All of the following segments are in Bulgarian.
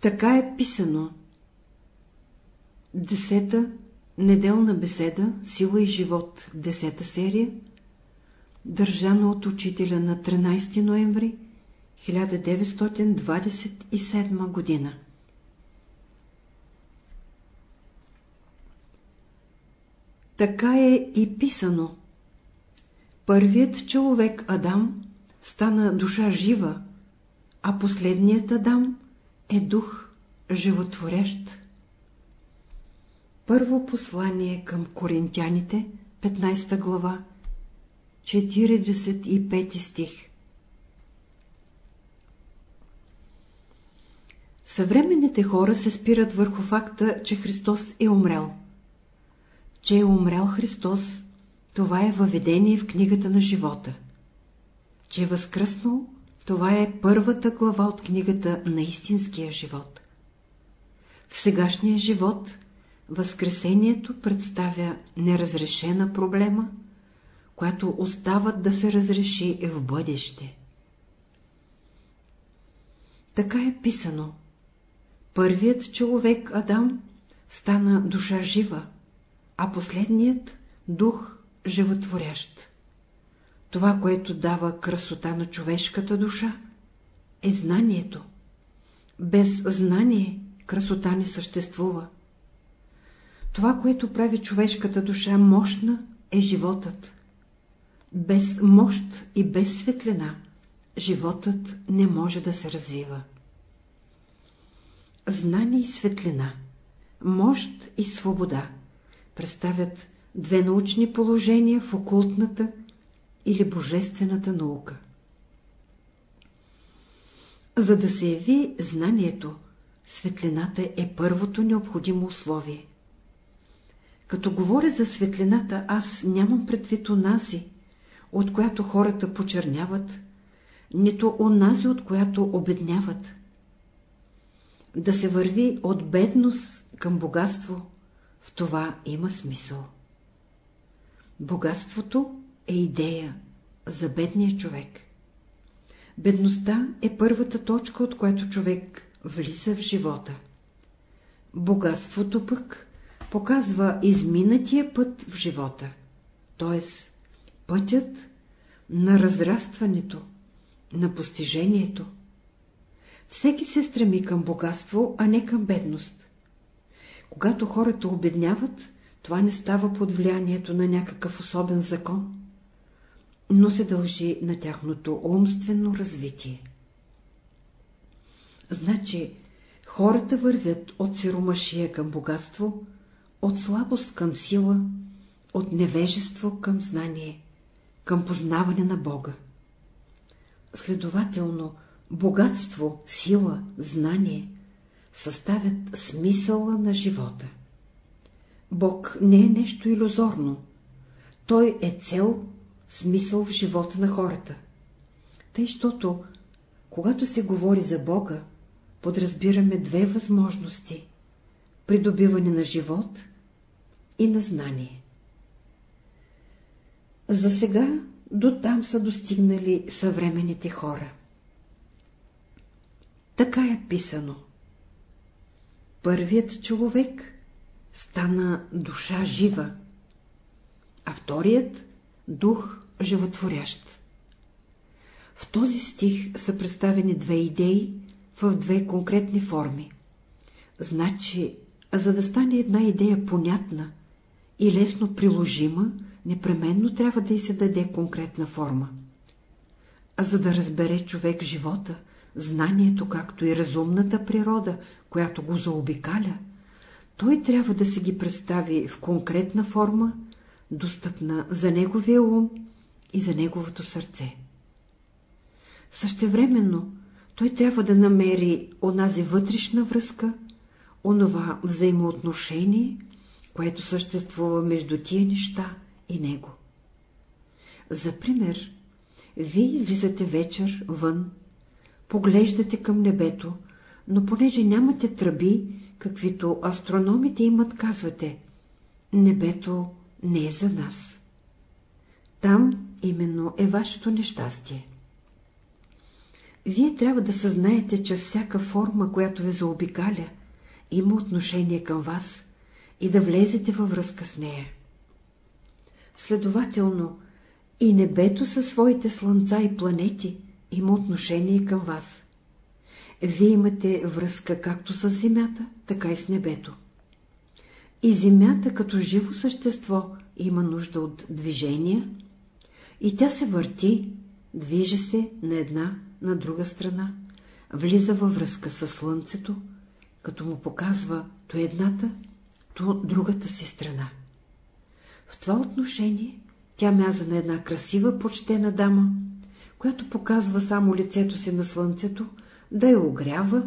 Така е писано. Десета неделна беседа Сила и живот, десета серия, държана от учителя на 13 ноември 1927 година. Така е и писано. Първият човек Адам стана душа жива, а последният Адам е дух животворящ. Първо послание към коринтяните, 15 глава, 45 стих Съвременните хора се спират върху факта, че Христос е умрял. Че е умрял Христос, това е въведение в книгата на живота. Че е възкръснал, това е първата глава от книгата на истинския живот. В сегашния живот Възкресението представя неразрешена проблема, която остават да се разреши в бъдеще. Така е писано. Първият човек Адам стана душа жива, а последният – дух животворящ. Това, което дава красота на човешката душа, е знанието. Без знание красота не съществува. Това, което прави човешката душа мощна, е животът. Без мощ и без светлина животът не може да се развива. Знание и светлина, мощ и свобода представят две научни положения в окултната или божествената наука. За да се яви знанието, светлината е първото необходимо условие. Като говоря за светлината, аз нямам предвид онази, от която хората почерняват, нито онази, от която обедняват. Да се върви от бедност към богатство, в това има смисъл. Богатството е идея за бедния човек. Бедността е първата точка, от която човек влиза в живота. Богатството пък показва изминатия път в живота, т.е. пътят на разрастването, на постижението. Всеки се стреми към богатство, а не към бедност. Когато хората обедняват, това не става под влиянието на някакъв особен закон, но се дължи на тяхното умствено развитие. Значи, хората вървят от сиромашия към богатство, от слабост към сила, от невежество към знание, към познаване на Бога. Следователно, богатство, сила, знание съставят смисъла на живота. Бог не е нещо иллюзорно. Той е цел, смисъл в живота на хората. Тъй, щото, когато се говори за Бога, подразбираме две възможности – придобиване на живот и на знание. За сега до там са достигнали съвременните хора. Така е писано. Първият човек стана душа жива, а вторият – дух животворящ. В този стих са представени две идеи в две конкретни форми. Значи, за да стане една идея понятна и лесно приложима, непременно трябва да й се даде конкретна форма. А за да разбере човек живота, знанието, както и разумната природа, която го заобикаля, той трябва да се ги представи в конкретна форма, достъпна за неговия ум и за неговото сърце. Същевременно той трябва да намери онази вътрешна връзка, онова взаимоотношение, което съществува между тия неща и него. За пример, вие излизате вечер вън, поглеждате към небето, но понеже нямате тръби, каквито астрономите имат, казвате, небето не е за нас. Там именно е вашето нещастие. Вие трябва да съзнаете, че всяка форма, която ви заобикаля, има отношение към вас и да влезете във връзка с нея. Следователно, и небето със своите слънца и планети има отношение към вас. Вие имате връзка както с Земята, така и с небето. И Земята като живо същество има нужда от движение, и тя се върти, движи се на една, на друга страна, влиза във връзка с Слънцето, като му показва то едната, то другата си страна. В това отношение тя мяза на една красива, почтена дама, която показва само лицето си на слънцето, да я огрява,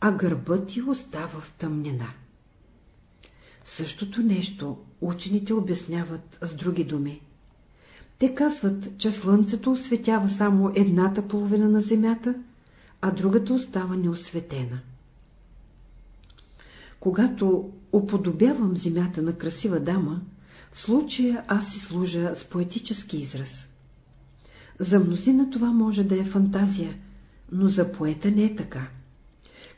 а гърбът ти остава в тъмнина. Същото нещо учените обясняват с други думи. Те казват, че слънцето осветява само едната половина на земята, а другата остава неосветена. Когато уподобявам земята на красива дама, в случая аз си служа с поетически израз. За мнозина това може да е фантазия, но за поета не е така.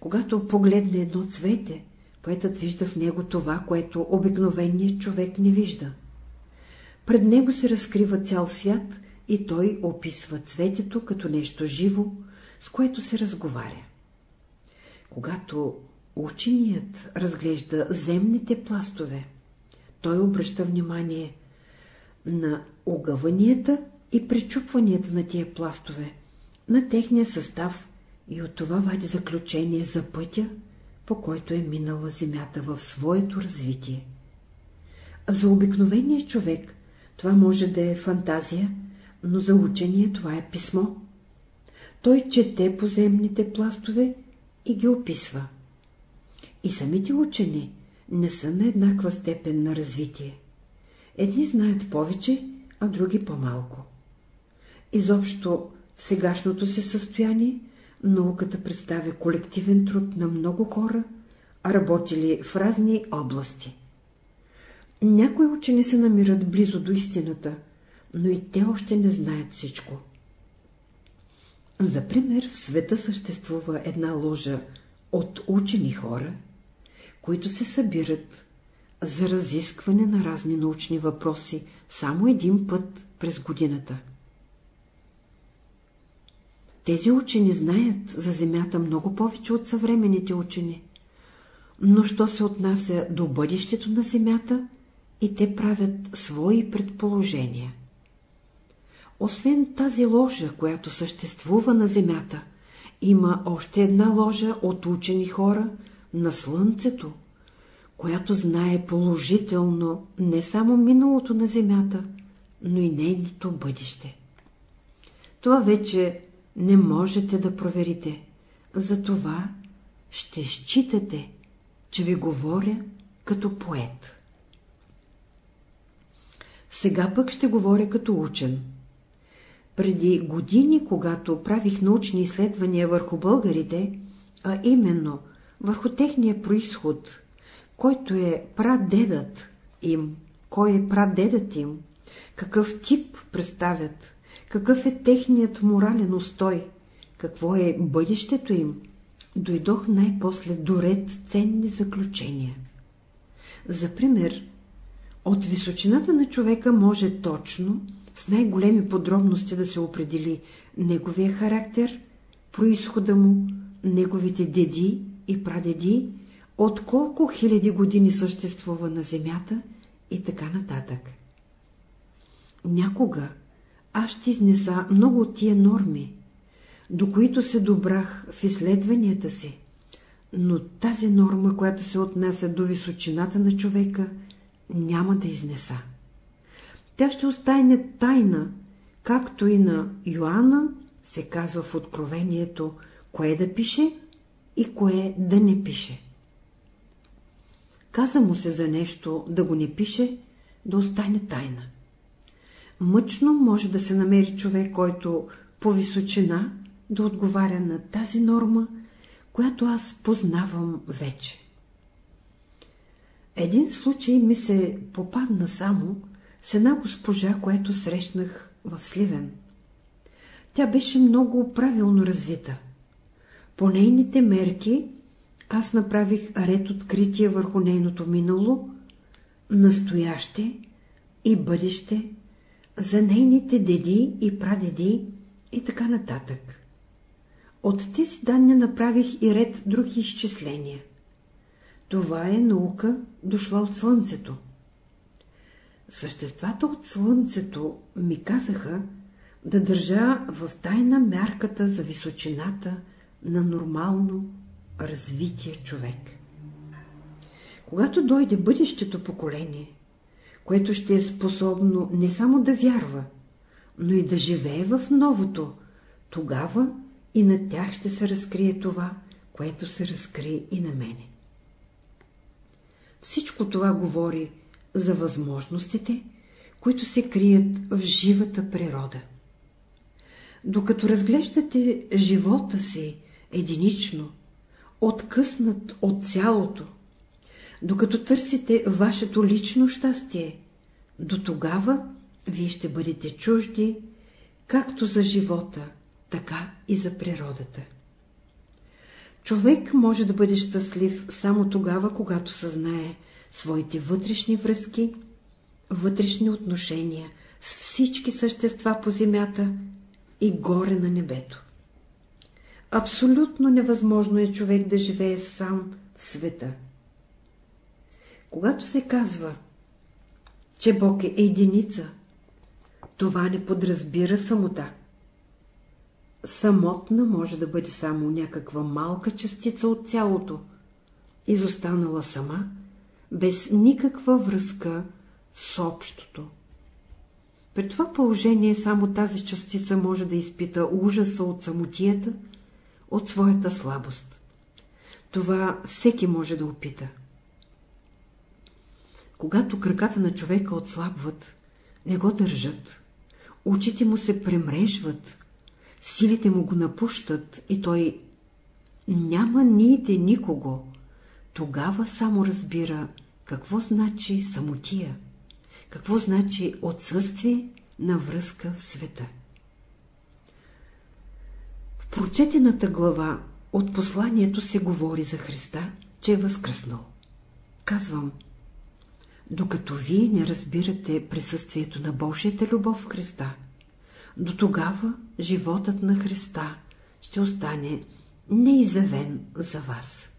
Когато погледне едно цвете, поетът вижда в него това, което обикновеният човек не вижда. Пред него се разкрива цял свят и той описва цветето като нещо живо, с което се разговаря. Когато ученият разглежда земните пластове, той обръща внимание на огъванията и причупванията на тия пластове, на техния състав и от това вади заключение за пътя, по който е минала Земята в своето развитие. За обикновения човек това може да е фантазия, но за учения това е писмо. Той чете поземните пластове и ги описва. И самите учени не са на еднаква степен на развитие. Едни знаят повече, а други по-малко. Изобщо в сегашното си състояние науката представя колективен труд на много хора, работили в разни области. Някои учени се намират близо до истината, но и те още не знаят всичко. За пример, в света съществува една ложа от учени хора, които се събират за разискване на разни научни въпроси само един път през годината. Тези учени знаят за Земята много повече от съвременните учени, но що се отнася до бъдещето на Земята, и те правят свои предположения. Освен тази ложа, която съществува на Земята, има още една ложа от учени хора на Слънцето, която знае положително не само миналото на Земята, но и нейното бъдеще. Това вече не можете да проверите, затова ще считате, че ви говоря като поет. Сега пък ще говоря като учен. Преди години, когато правих научни изследвания върху българите, а именно върху техния происход, който е прадедът им, кой е прадедът им, какъв тип представят, какъв е техният морален устой, какво е бъдещето им, дойдох най-после до ред ценни заключения. За пример, от височината на човека може точно, с най-големи подробности да се определи неговия характер, происхода му, неговите деди и прадеди, от колко хиляди години съществува на Земята и така нататък. Някога аз ще изнеса много от тия норми, до които се добрах в изследванията си, но тази норма, която се отнася до височината на човека, няма да изнеса. Тя ще остане тайна, както и на Йоанна се казва в Откровението, кое да пише и кое да не пише. Каза му се за нещо да го не пише, да остане тайна. Мъчно може да се намери човек, който по височина да отговаря на тази норма, която аз познавам вече. Един случай ми се попадна само с една госпожа, която срещнах в Сливен. Тя беше много правилно развита. По нейните мерки аз направих ред открития върху нейното минало, настояще и бъдеще, за нейните деди и прадеди и така нататък. От тези данни направих и ред други изчисления. Това е наука, дошла от Слънцето. Съществата от Слънцето ми казаха да държа в тайна мярката за височината на нормално развитие човек. Когато дойде бъдещето поколение, което ще е способно не само да вярва, но и да живее в новото, тогава и на тях ще се разкрие това, което се разкрие и на мене. Всичко това говори за възможностите, които се крият в живата природа. Докато разглеждате живота си единично, откъснат от цялото, докато търсите вашето лично щастие, до тогава вие ще бъдете чужди, както за живота, така и за природата. Човек може да бъде щастлив само тогава, когато съзнае своите вътрешни връзки, вътрешни отношения с всички същества по земята и горе на небето. Абсолютно невъзможно е човек да живее сам в света. Когато се казва, че Бог е единица, това не подразбира самота. Самотна може да бъде само някаква малка частица от цялото, изостанала сама, без никаква връзка с общото. При това положение само тази частица може да изпита ужаса от самотията, от своята слабост. Това всеки може да опита. Когато краката на човека отслабват, не го държат, очите му се премрежват, силите му го напущат и той няма ниде никого, тогава само разбира какво значи самотия, какво значи отсъствие на връзка в света. В прочетената глава от посланието се говори за Христа, че е възкръснал. Казвам, докато вие не разбирате присъствието на Божията любов в Христа, до тогава животът на Христа ще остане неизявен за вас.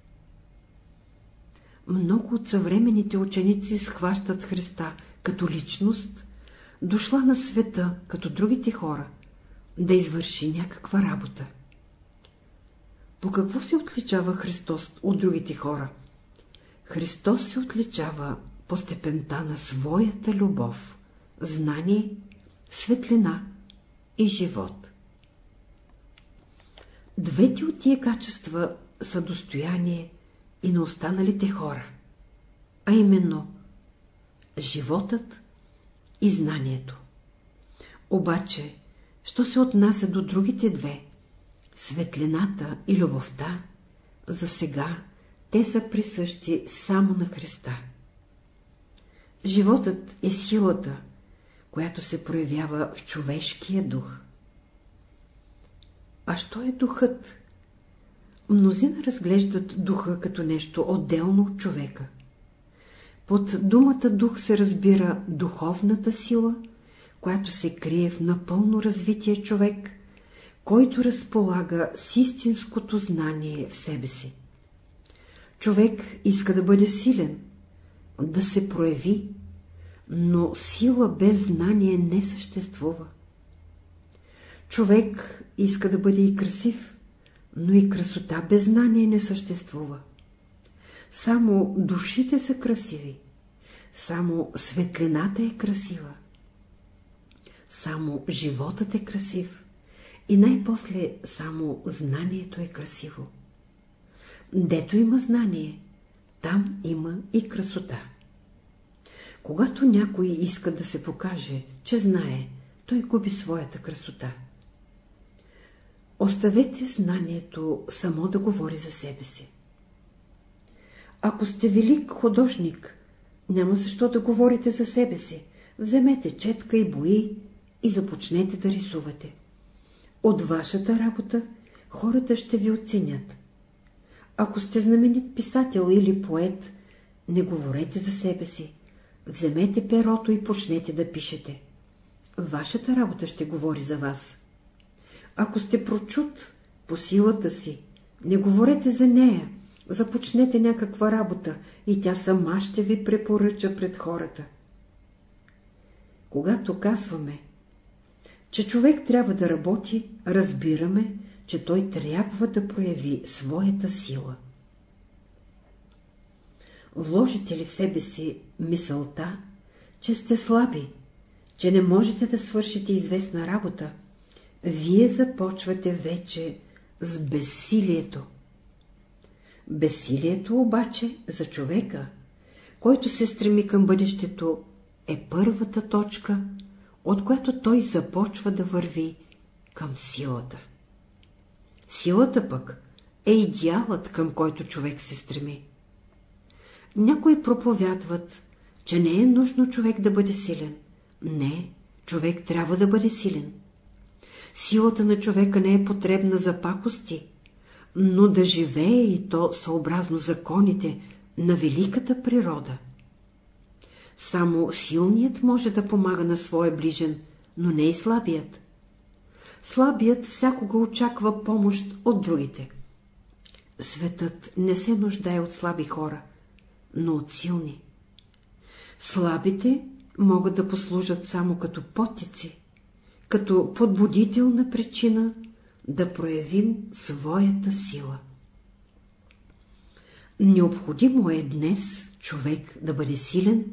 Много от съвременните ученици схващат Христа като личност, дошла на света, като другите хора, да извърши някаква работа. По какво се отличава Христос от другите хора? Христос се отличава по степента на своята любов, знание, светлина и живот. Двете от тия качества са достояние и на останалите хора, а именно животът и знанието. Обаче, що се отнася до другите две, светлината и любовта, за сега те са присъщи само на Христа. Животът е силата, която се проявява в човешкия дух. А що е духът? Мнозина разглеждат духа като нещо отделно от човека. Под думата дух се разбира духовната сила, която се крие в напълно развитие човек, който разполага с истинското знание в себе си. Човек иска да бъде силен, да се прояви, но сила без знание не съществува. Човек иска да бъде и красив, но и красота без знание не съществува. Само душите са красиви, само светлината е красива, само животът е красив и най-после само знанието е красиво. Дето има знание, там има и красота. Когато някой иска да се покаже, че знае, той губи своята красота. Оставете знанието само да говори за себе си. Ако сте велик художник, няма защо да говорите за себе си. Вземете четка и бои и започнете да рисувате. от вашата работа хората ще ви оценят. Ако сте знаменит писател или поет, не говорете за себе си. Вземете перото и почнете да пишете. Вашата работа ще говори за вас. Ако сте прочут по силата си, не говорете за нея, започнете някаква работа и тя сама ще ви препоръча пред хората. Когато казваме, че човек трябва да работи, разбираме, че той трябва да прояви своята сила. Вложите ли в себе си мисълта, че сте слаби, че не можете да свършите известна работа, вие започвате вече с безсилието. Безсилието обаче за човека, който се стреми към бъдещето, е първата точка, от която той започва да върви към силата. Силата пък е идеалът, към който човек се стреми. Някои проповядват, че не е нужно човек да бъде силен. Не, човек трябва да бъде силен. Силата на човека не е потребна за пакости, но да живее и то съобразно законите на великата природа. Само силният може да помага на своя ближен, но не и слабият. Слабият всякога очаква помощ от другите. Светът не се нуждае от слаби хора, но от силни. Слабите могат да послужат само като потици, като подбудителна причина да проявим своята сила. Необходимо е днес човек да бъде силен,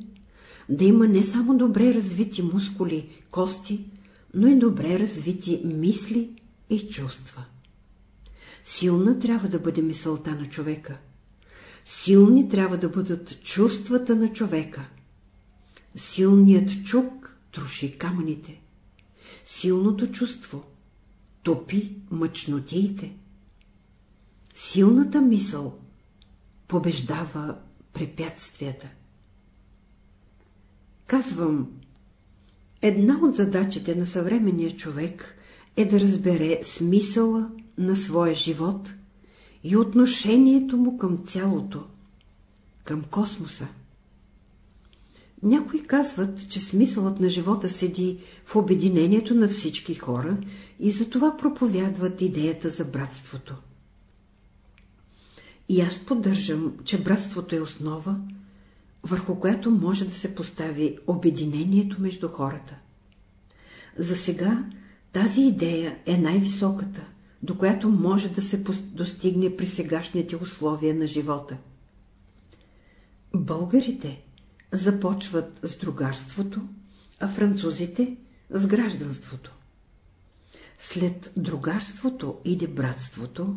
да има не само добре развити мускули, кости, но и добре развити мисли и чувства. Силна трябва да бъде мисълта на човека. Силни трябва да бъдат чувствата на човека. Силният чук троши камъните. Силното чувство топи мъчнотиите. Силната мисъл побеждава препятствията. Казвам, една от задачите на съвременния човек е да разбере смисъла на своя живот и отношението му към цялото, към космоса. Някои казват, че смисълът на живота седи в обединението на всички хора и затова проповядват идеята за братството. И аз поддържам, че братството е основа, върху която може да се постави обединението между хората. За сега тази идея е най-високата, до която може да се достигне при сегашните условия на живота. Българите започват с другарството, а французите с гражданството. След другарството иде братството,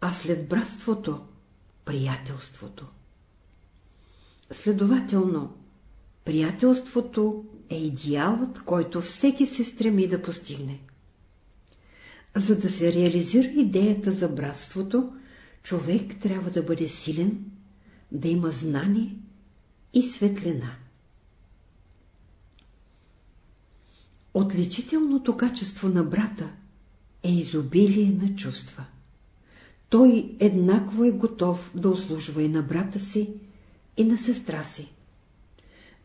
а след братството – приятелството. Следователно, приятелството е идеалът, който всеки се стреми да постигне. За да се реализира идеята за братството, човек трябва да бъде силен, да има знание и светлина. Отличителното качество на брата е изобилие на чувства. Той еднакво е готов да услужва и на брата си, и на сестра си.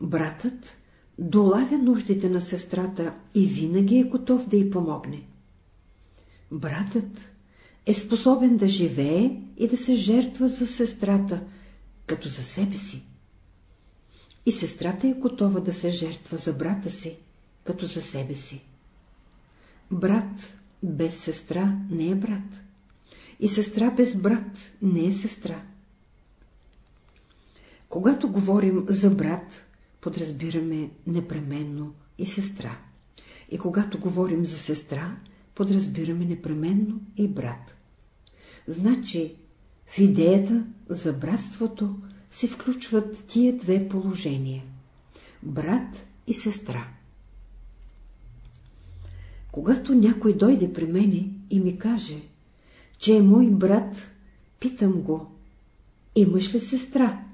Братът долавя нуждите на сестрата и винаги е готов да й помогне. Братът е способен да живее и да се жертва за сестрата, като за себе си. И сестрата е готова да се жертва за брата си, като за себе си. Брат без сестра не е брат. И сестра без брат не е сестра. Когато говорим за брат, подразбираме непременно и сестра. И когато говорим за сестра, подразбираме непременно и брат. Значи, в идеята за братството се включват тия две положения – брат и сестра. Когато някой дойде при мене и ми каже, че е мой брат, питам го, имаш ли сестра?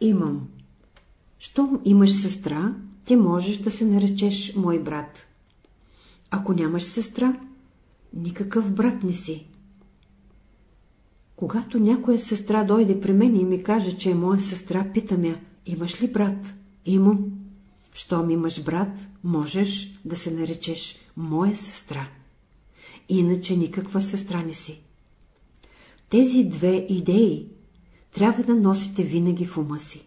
Имам. Щом имаш сестра, ти можеш да се наречеш мой брат. Ако нямаш сестра, никакъв брат не си. Когато някоя сестра дойде при мен и ми каже, че е моя сестра, питам я, имаш ли брат? Имам. Щом имаш брат, можеш да се наречеш моя сестра. Иначе никаква сестра не си. Тези две идеи трябва да носите винаги в ума си.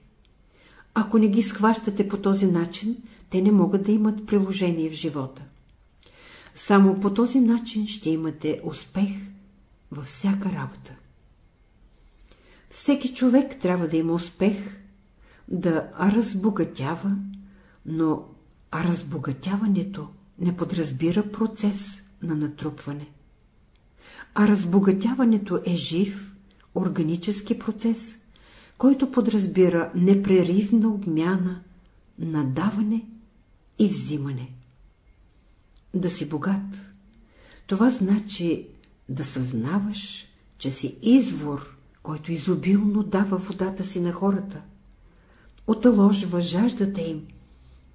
Ако не ги схващате по този начин, те не могат да имат приложение в живота. Само по този начин ще имате успех във всяка работа. Всеки човек трябва да има успех, да разбогатява, но разбогатяването не подразбира процес на натрупване. А разбогатяването е жив, органически процес, който подразбира непреривна обмяна на даване и взимане. Да си богат, това значи да съзнаваш, че си извор, който изобилно дава водата си на хората, оталожва жаждата им,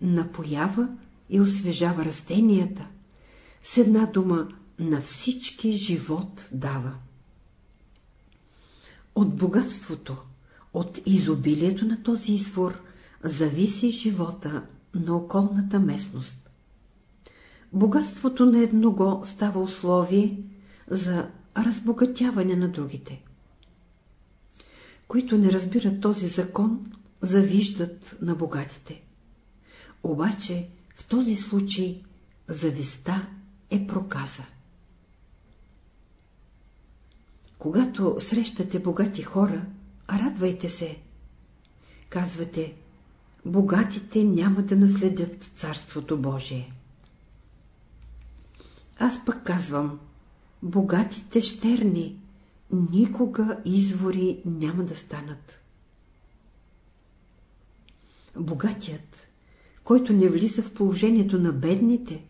напоява и освежава растенията, с една дума на всички живот дава. От богатството, от изобилието на този извор зависи живота на околната местност. Богатството на едного става условие за разбогатяване на другите. Които не разбират този закон, завиждат на богатите. Обаче в този случай зависта е проказа. Когато срещате богати хора, радвайте се. Казвате, богатите няма да наследят Царството Божие. Аз пък казвам, богатите щерни никога извори няма да станат. Богатият, който не влиза в положението на бедните,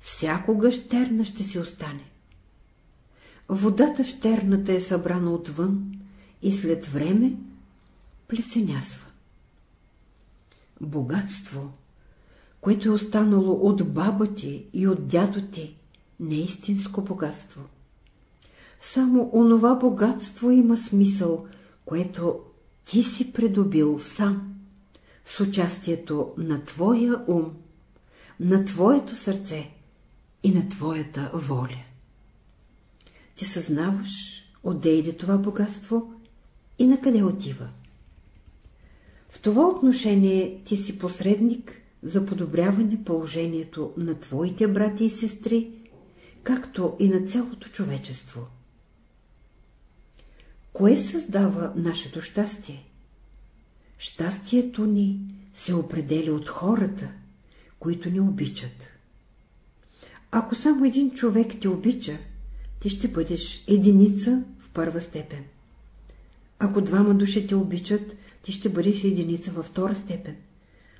всякога щерна ще си остане. Водата в щерната е събрана отвън и след време плесенясва. Богатство, което е останало от баба ти и от дядо ти, не е истинско богатство. Само онова богатство има смисъл, което ти си придобил сам, с участието на твоя ум, на твоето сърце и на твоята воля. Ти съзнаваш, отде иде това богатство и на къде отива. В това отношение ти си посредник за подобряване положението на твоите брати и сестри, както и на цялото човечество. Кое създава нашето щастие? Щастието ни се определя от хората, които ни обичат. Ако само един човек те обича, ти ще бъдеш единица в първа степен. Ако двама души те обичат, ти ще бъдеш единица във втора степен.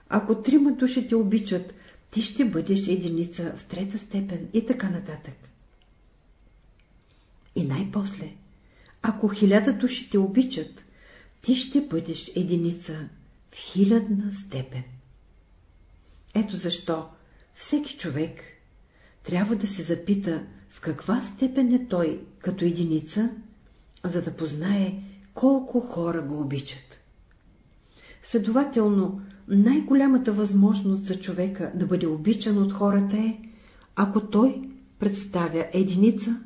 Ако трима души те обичат, ти ще бъдеш единица в трета степен и така нататък. И най-после, ако хиляда души те обичат, ти ще бъдеш единица в хилядна степен. Ето защо всеки човек трябва да се запита каква степен е той като единица, за да познае колко хора го обичат. Следователно, най-голямата възможност за човека да бъде обичан от хората е, ако той представя единица,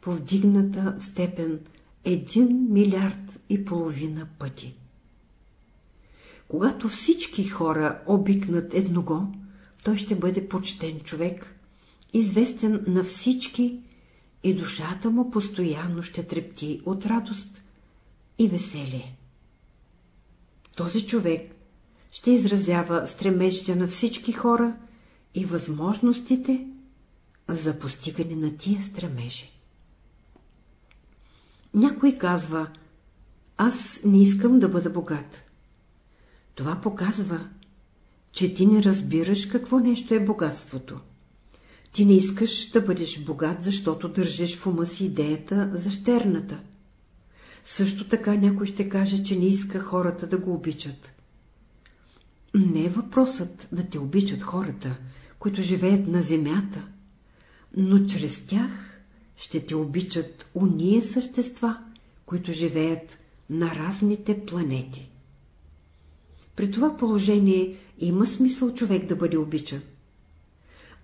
повдигната в степен един милиард и половина пъти. Когато всички хора обикнат едного, той ще бъде почтен човек, известен на всички и душата му постоянно ще трепти от радост и веселие. Този човек ще изразява стремежите на всички хора и възможностите за постигане на тия стремежи. Някой казва, аз не искам да бъда богат. Това показва, че ти не разбираш какво нещо е богатството. Ти не искаш да бъдеш богат, защото държиш в ума си идеята за щерната. Също така някой ще каже, че не иска хората да го обичат. Не е въпросът да те обичат хората, които живеят на земята, но чрез тях ще те обичат уния същества, които живеят на разните планети. При това положение има смисъл човек да бъде обичан.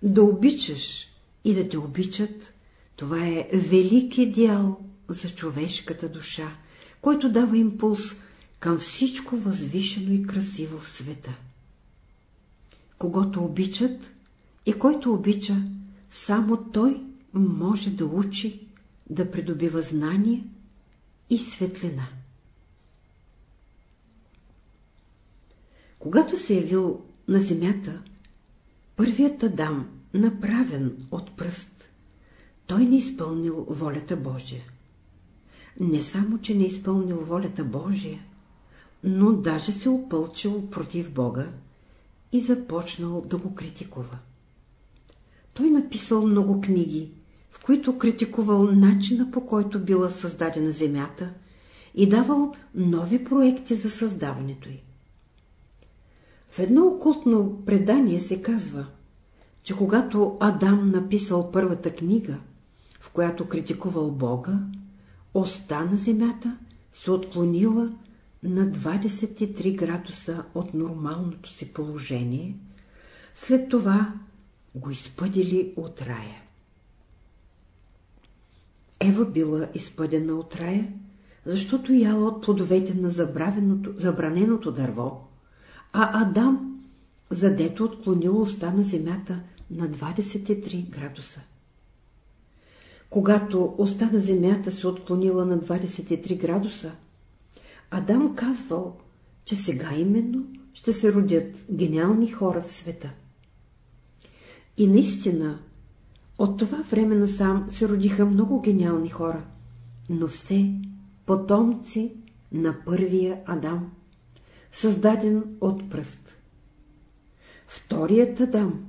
Да обичаш и да те обичат, това е велик идеал за човешката душа, който дава импулс към всичко възвишено и красиво в света. Когато обичат и който обича, само той може да учи, да придобива знание и светлина. Когато се е явил на земята, първият Адам, направен от пръст, той не изпълнил волята Божия. Не само, че не изпълнил волята Божия, но даже се опълчил против Бога и започнал да го критикува. Той написал много книги, в които критикувал начина по който била създадена Земята и давал нови проекти за създаването й. В едно окултно предание се казва, че когато Адам написал първата книга, в която критикувал Бога, оста на земята се отклонила на 23 градуса от нормалното си положение, след това го изпъдили от рая. Ева била изпъдена от рая, защото яла от плодовете на забраненото дърво, а Адам, задето отклонил уста на земята на 23 градуса. Когато уста на земята се отклонила на 23 градуса, Адам казвал, че сега именно ще се родят гениални хора в света. И наистина, от това време насам се родиха много гениални хора, но все потомци на първия Адам създаден от пръст. Вторият Адам,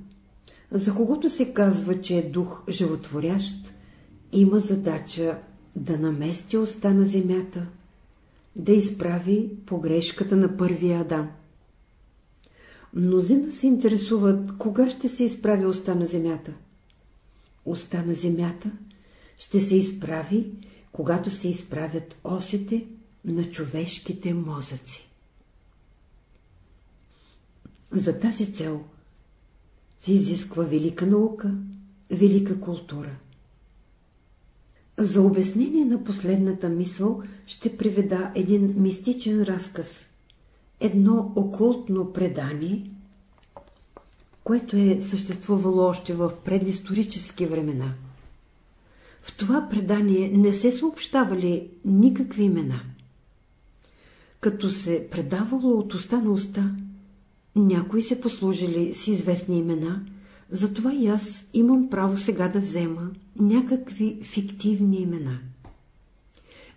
за когото се казва, че е дух животворящ, има задача да намести уста на земята, да изправи погрешката на първия Адам. Мнозина се интересуват, кога ще се изправи уста на земята. Уста на земята ще се изправи, когато се изправят осите на човешките мозъци. За тази цел се изисква велика наука, велика култура. За обяснение на последната мисъл ще приведа един мистичен разказ, едно окултно предание, което е съществувало още в предисторически времена. В това предание не се съобщавали никакви имена. Като се предавало от уста на уста, някои се послужили с известни имена, затова и аз имам право сега да взема някакви фиктивни имена.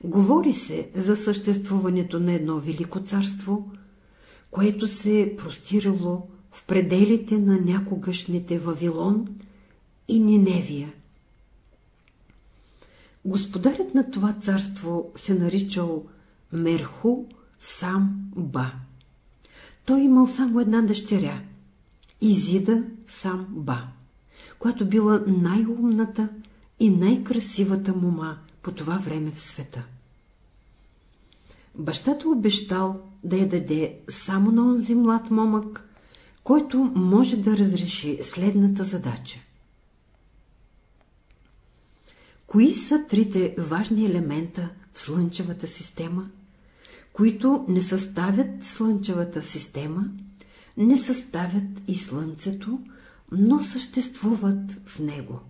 Говори се за съществуването на едно велико царство, което се е простирало в пределите на някогашните Вавилон и Ниневия. Господарят на това царство се наричал Мерху Сам Ба. Той имал само една дъщеря – Изида сам Ба, която била най-умната и най-красивата мума по това време в света. Бащата обещал да я даде само на онзи млад момък, който може да разреши следната задача. Кои са трите важни елемента в Слънчевата система – които не съставят Слънчевата система, не съставят и Слънцето, но съществуват в него.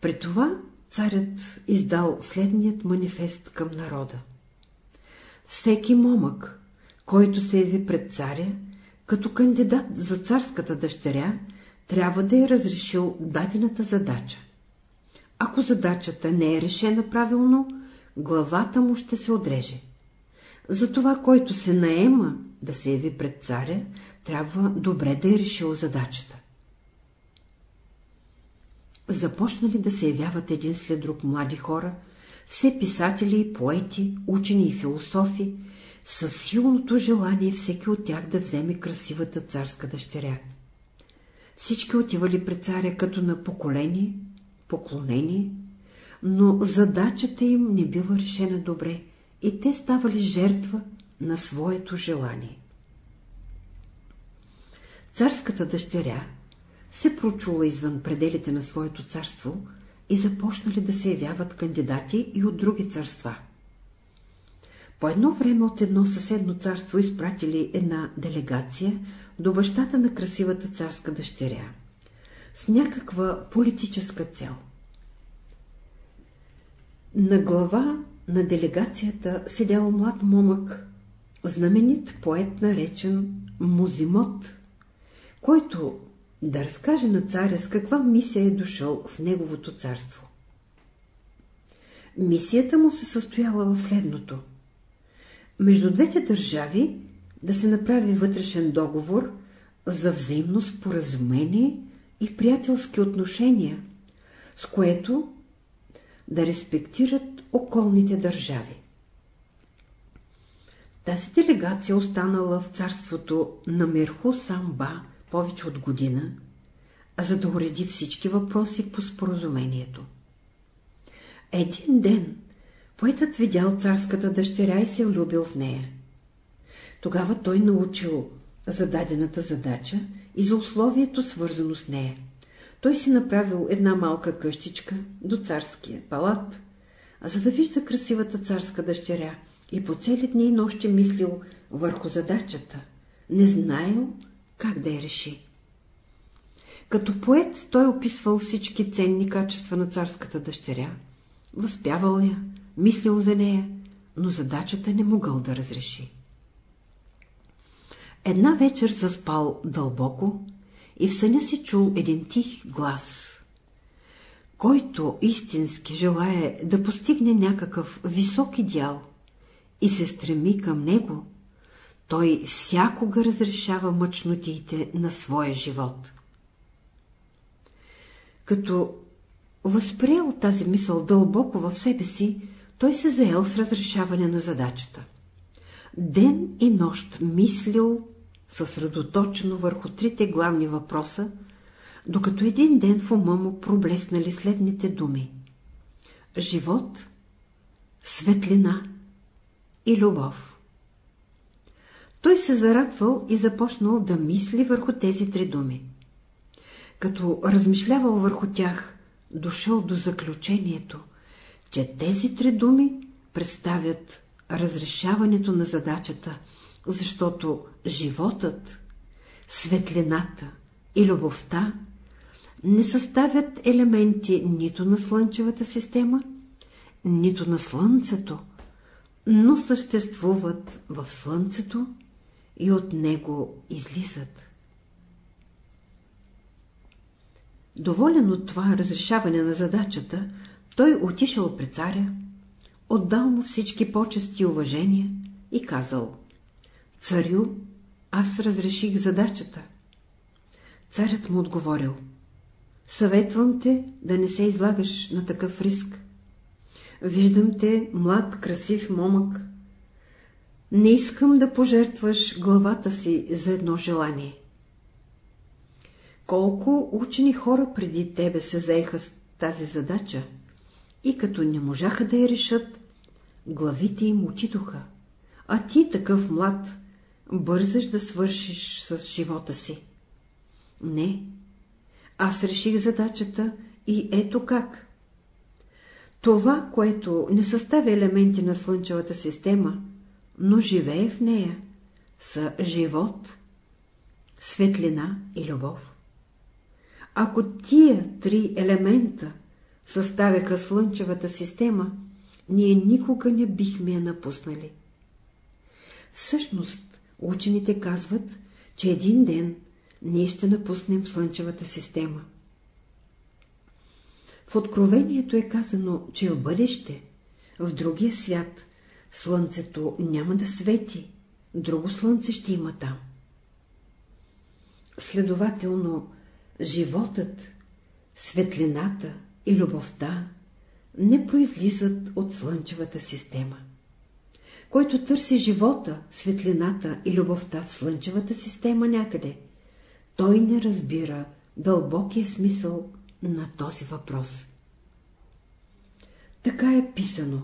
При това царят издал следният манифест към народа. Всеки момък, който се яви пред царя, като кандидат за царската дъщеря, трябва да е разрешил дадената задача. Ако задачата не е решена правилно, главата му ще се отреже. Затова, който се наема да се яви пред царя, трябва добре да е решил задачата. Започнали да се явяват един след друг млади хора, все писатели, поети, учени и философи, с силното желание всеки от тях да вземе красивата царска дъщеря. всички отивали при царя като на поколение, поклонение, но задачата им не била решена добре и те ставали жертва на своето желание. Царската дъщеря се прочула извън пределите на своето царство и започнали да се явяват кандидати и от други царства. По едно време от едно съседно царство изпратили една делегация до бащата на красивата царска дъщеря с някаква политическа цел. На глава на делегацията седял млад момък, знаменит поет наречен Музимот, който да разкаже на царя с каква мисия е дошъл в неговото царство. Мисията му се състояла в следното. Между двете държави да се направи вътрешен договор за взаимно споразумение и приятелски отношения, с което да респектират околните държави. Тази делегация останала в царството на Мерху Самба повече от година, за да уреди всички въпроси по споразумението. Един ден поетът видял царската дъщеря и се влюбил в нея. Тогава той научил зададената задача и за условието свързано с нея. Той си направил една малка къщичка до царския палат, за да вижда красивата царска дъщеря и по цели дни и нощи мислил върху задачата, не знаел как да я реши. Като поет той описвал всички ценни качества на царската дъщеря, възпявал я, мислил за нея, но задачата не могъл да разреши. Една вечер заспал дълбоко и в съня си чул един тих глас. Който истински желая да постигне някакъв висок идеал и се стреми към него, той всякога разрешава мъчнотиите на своя живот. Като възприел тази мисъл дълбоко в себе си, той се заел с разрешаване на задачата. Ден и нощ мислил съсредоточено върху трите главни въпроса, докато един ден в ума му проблеснали следните думи. Живот, светлина и любов. Той се зарадвал и започнал да мисли върху тези три думи. Като размишлявал върху тях, дошъл до заключението, че тези три думи представят разрешаването на задачата, защото животът, светлината и любовта не съставят елементи нито на Слънчевата система, нито на Слънцето, но съществуват в Слънцето и от него излизат. Доволен от това разрешаване на задачата, той отишъл при царя, отдал му всички почести и уважения и казал «Царю, аз разреших задачата». Царят му отговорил «Съветвам те да не се излагаш на такъв риск. Виждам те млад, красив момък. Не искам да пожертваш главата си за едно желание. Колко учени хора преди тебе се заеха с тази задача и като не можаха да я решат, главите им отидоха, а ти такъв млад, бързаш да свършиш с живота си. Не, аз реших задачата и ето как. Това, което не съставя елементи на Слънчевата система, но живее в нея, са живот, светлина и любов. Ако тия три елемента съставяха Слънчевата система, ние никога не бихме я напуснали. Всъщност, учените казват, че един ден ние ще напуснем Слънчевата система. В Откровението е казано, че в бъдеще, в другия свят, Слънцето няма да свети, друго Слънце ще има там. Следователно, животът, светлината и любовта не произлизат от Слънчевата система. Който търси живота, светлината и любовта в Слънчевата система някъде, той не разбира дълбокия смисъл на този въпрос. Така е писано.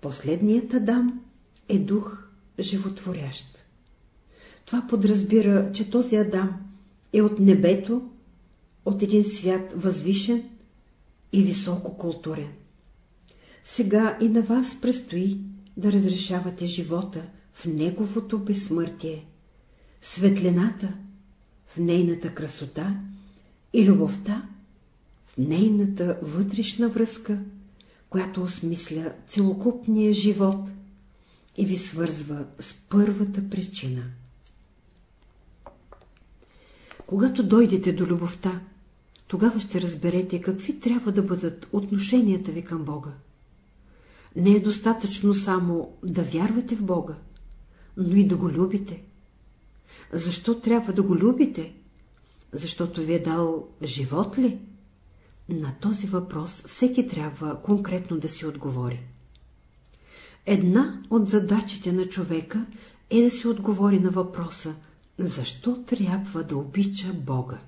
Последният Адам е дух животворящ. Това подразбира, че този Адам е от небето, от един свят възвишен и високо културен. Сега и на вас предстои да разрешавате живота в неговото безсмъртие, светлината в нейната красота и любовта в нейната вътрешна връзка, която осмисля целокупния живот и ви свързва с първата причина. Когато дойдете до любовта, тогава ще разберете какви трябва да бъдат отношенията ви към Бога. Не е достатъчно само да вярвате в Бога, но и да го любите. Защо трябва да го любите? Защото ви е дал живот ли? На този въпрос всеки трябва конкретно да си отговори. Една от задачите на човека е да се отговори на въпроса защо трябва да обича Бога.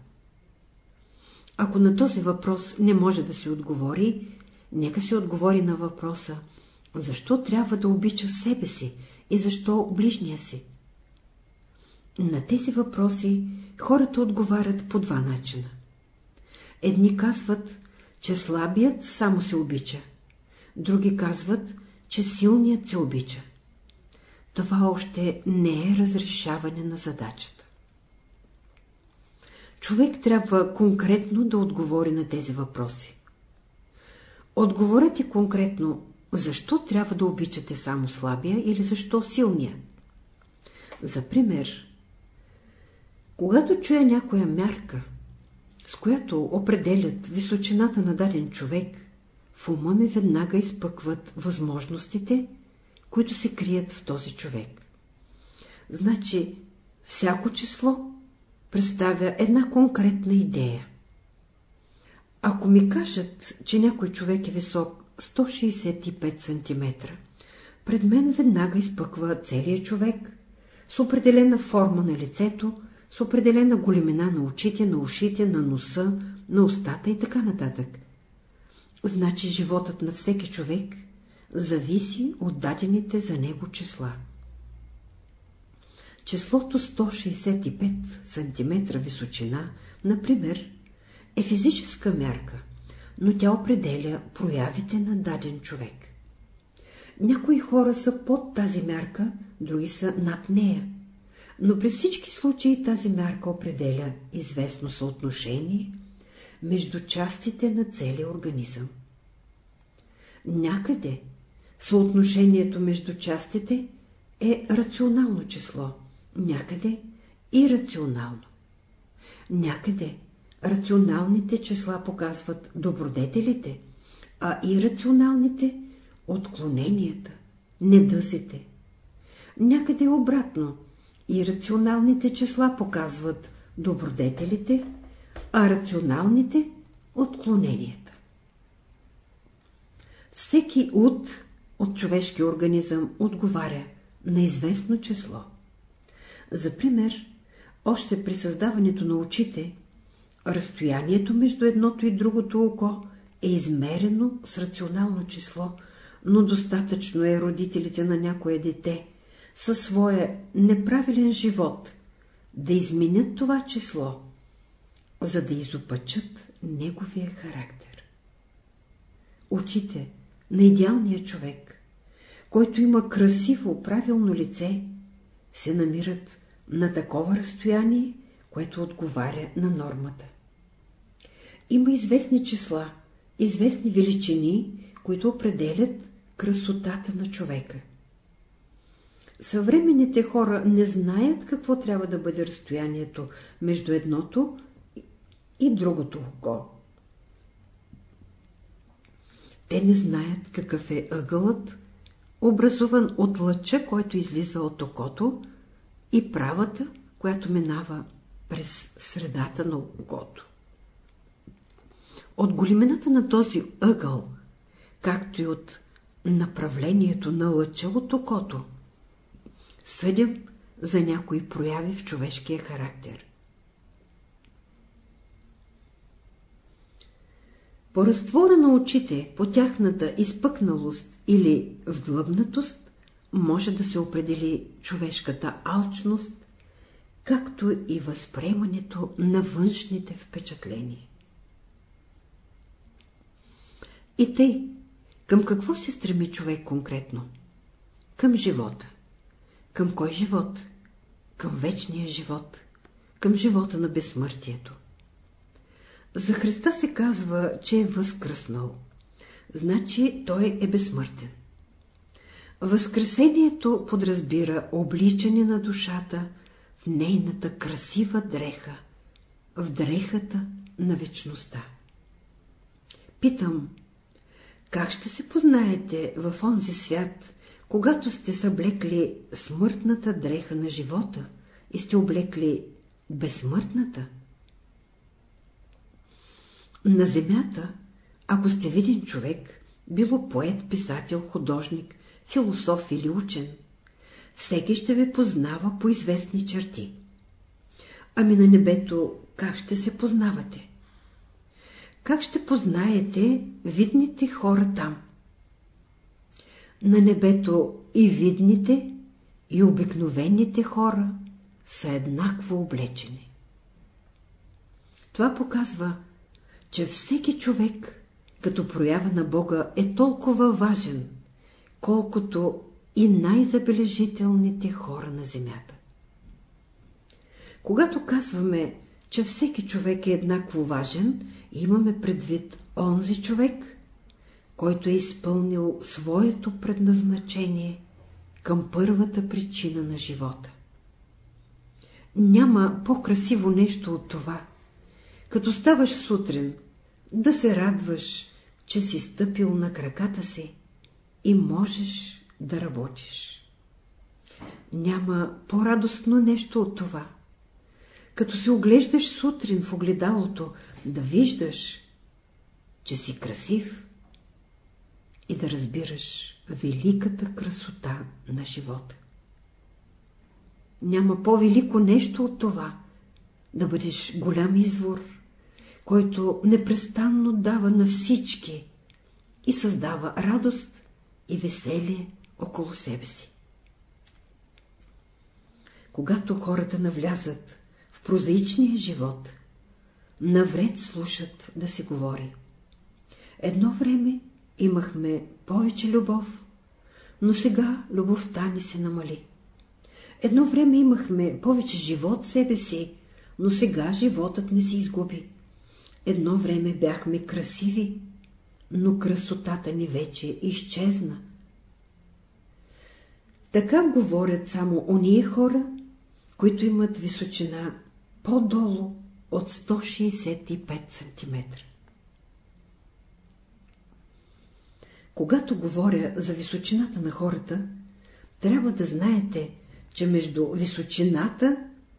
Ако на този въпрос не може да се отговори, нека се отговори на въпроса защо трябва да обича себе си и защо ближния си. На тези въпроси хората отговарят по два начина. Едни казват, че слабият само се обича, други казват, че силният се обича. Това още не е разрешаване на задачата. Човек трябва конкретно да отговори на тези въпроси. Отговорете конкретно, защо трябва да обичате само слабия или защо силния. За пример, когато чуя някоя мярка, с която определят височината на даден човек, в ума ми веднага изпъкват възможностите, които се крият в този човек. Значи, всяко число представя една конкретна идея. Ако ми кажат, че някой човек е висок 165 см, пред мен веднага изпъква целият човек с определена форма на лицето, с определена големина на очите, на ушите, на носа, на устата и така нататък. Значи животът на всеки човек зависи от дадените за него числа. Числото 165 см височина, например, е физическа мярка, но тя определя проявите на даден човек. Някои хора са под тази мярка, други са над нея, но при всички случаи тази мярка определя известно съотношение между частите на целия организъм. Някъде съотношението между частите е рационално число, някъде ирационално. Някъде рационалните числа показват добродетелите, а ирационалните – отклоненията, недъзите. Някъде обратно – ирационалните числа показват добродетелите, а рационалните – отклоненията. Всеки уд от човешки организъм отговаря на известно число. За пример, още при създаването на очите, разстоянието между едното и другото око е измерено с рационално число, но достатъчно е родителите на някое дете със своя неправилен живот да изменят това число, за да изопачат неговия характер. Очите на идеалния човек, който има красиво, правилно лице, се намират на такова разстояние, което отговаря на нормата. Има известни числа, известни величини, които определят красотата на човека. Съвременните хора не знаят какво трябва да бъде разстоянието между едното и другото око. Те не знаят какъв е ъгълът, образуван от лъча, който излиза от окото, и правата, която минава през средата на окото. От големината на този ъгъл, както и от направлението на лъча от окото, съдим за някои прояви в човешкия характер. По разтвора на очите, по тяхната изпъкналост или вдлъбнатост, може да се определи човешката алчност както и възприемането на външните впечатления. И тъй, към какво се стреми човек конкретно? Към живота. Към кой живот? Към вечния живот. Към живота на безсмъртието. За Христа се казва, че е възкръснал. Значи той е безсмъртен. Възкресението подразбира обличане на душата нейната красива дреха, в дрехата на вечността. Питам, как ще се познаете в онзи свят, когато сте съблекли смъртната дреха на живота и сте облекли безсмъртната? На земята, ако сте виден човек, било поет, писател, художник, философ или учен, всеки ще ви познава по известни черти. Ами на небето как ще се познавате? Как ще познаете видните хора там? На небето и видните, и обикновените хора са еднакво облечени. Това показва, че всеки човек, като проява на Бога, е толкова важен, колкото и най-забележителните хора на земята. Когато казваме, че всеки човек е еднакво важен, имаме предвид онзи човек, който е изпълнил своето предназначение към първата причина на живота. Няма по-красиво нещо от това, като ставаш сутрин, да се радваш, че си стъпил на краката си и можеш да работиш. Няма по-радостно нещо от това. Като се оглеждаш сутрин в огледалото, да виждаш, че си красив и да разбираш великата красота на живота. Няма по-велико нещо от това, да бъдеш голям извор, който непрестанно дава на всички и създава радост и веселие около себе си. Когато хората навлязат в прозаичния живот, навред слушат да се говори. Едно време имахме повече любов, но сега любовта ни се намали. Едно време имахме повече живот себе си, но сега животът не се изгуби. Едно време бяхме красиви, но красотата ни вече изчезна. Така говорят само ония хора, които имат височина по-долу от 165 см. Когато говоря за височината на хората, трябва да знаете, че между височината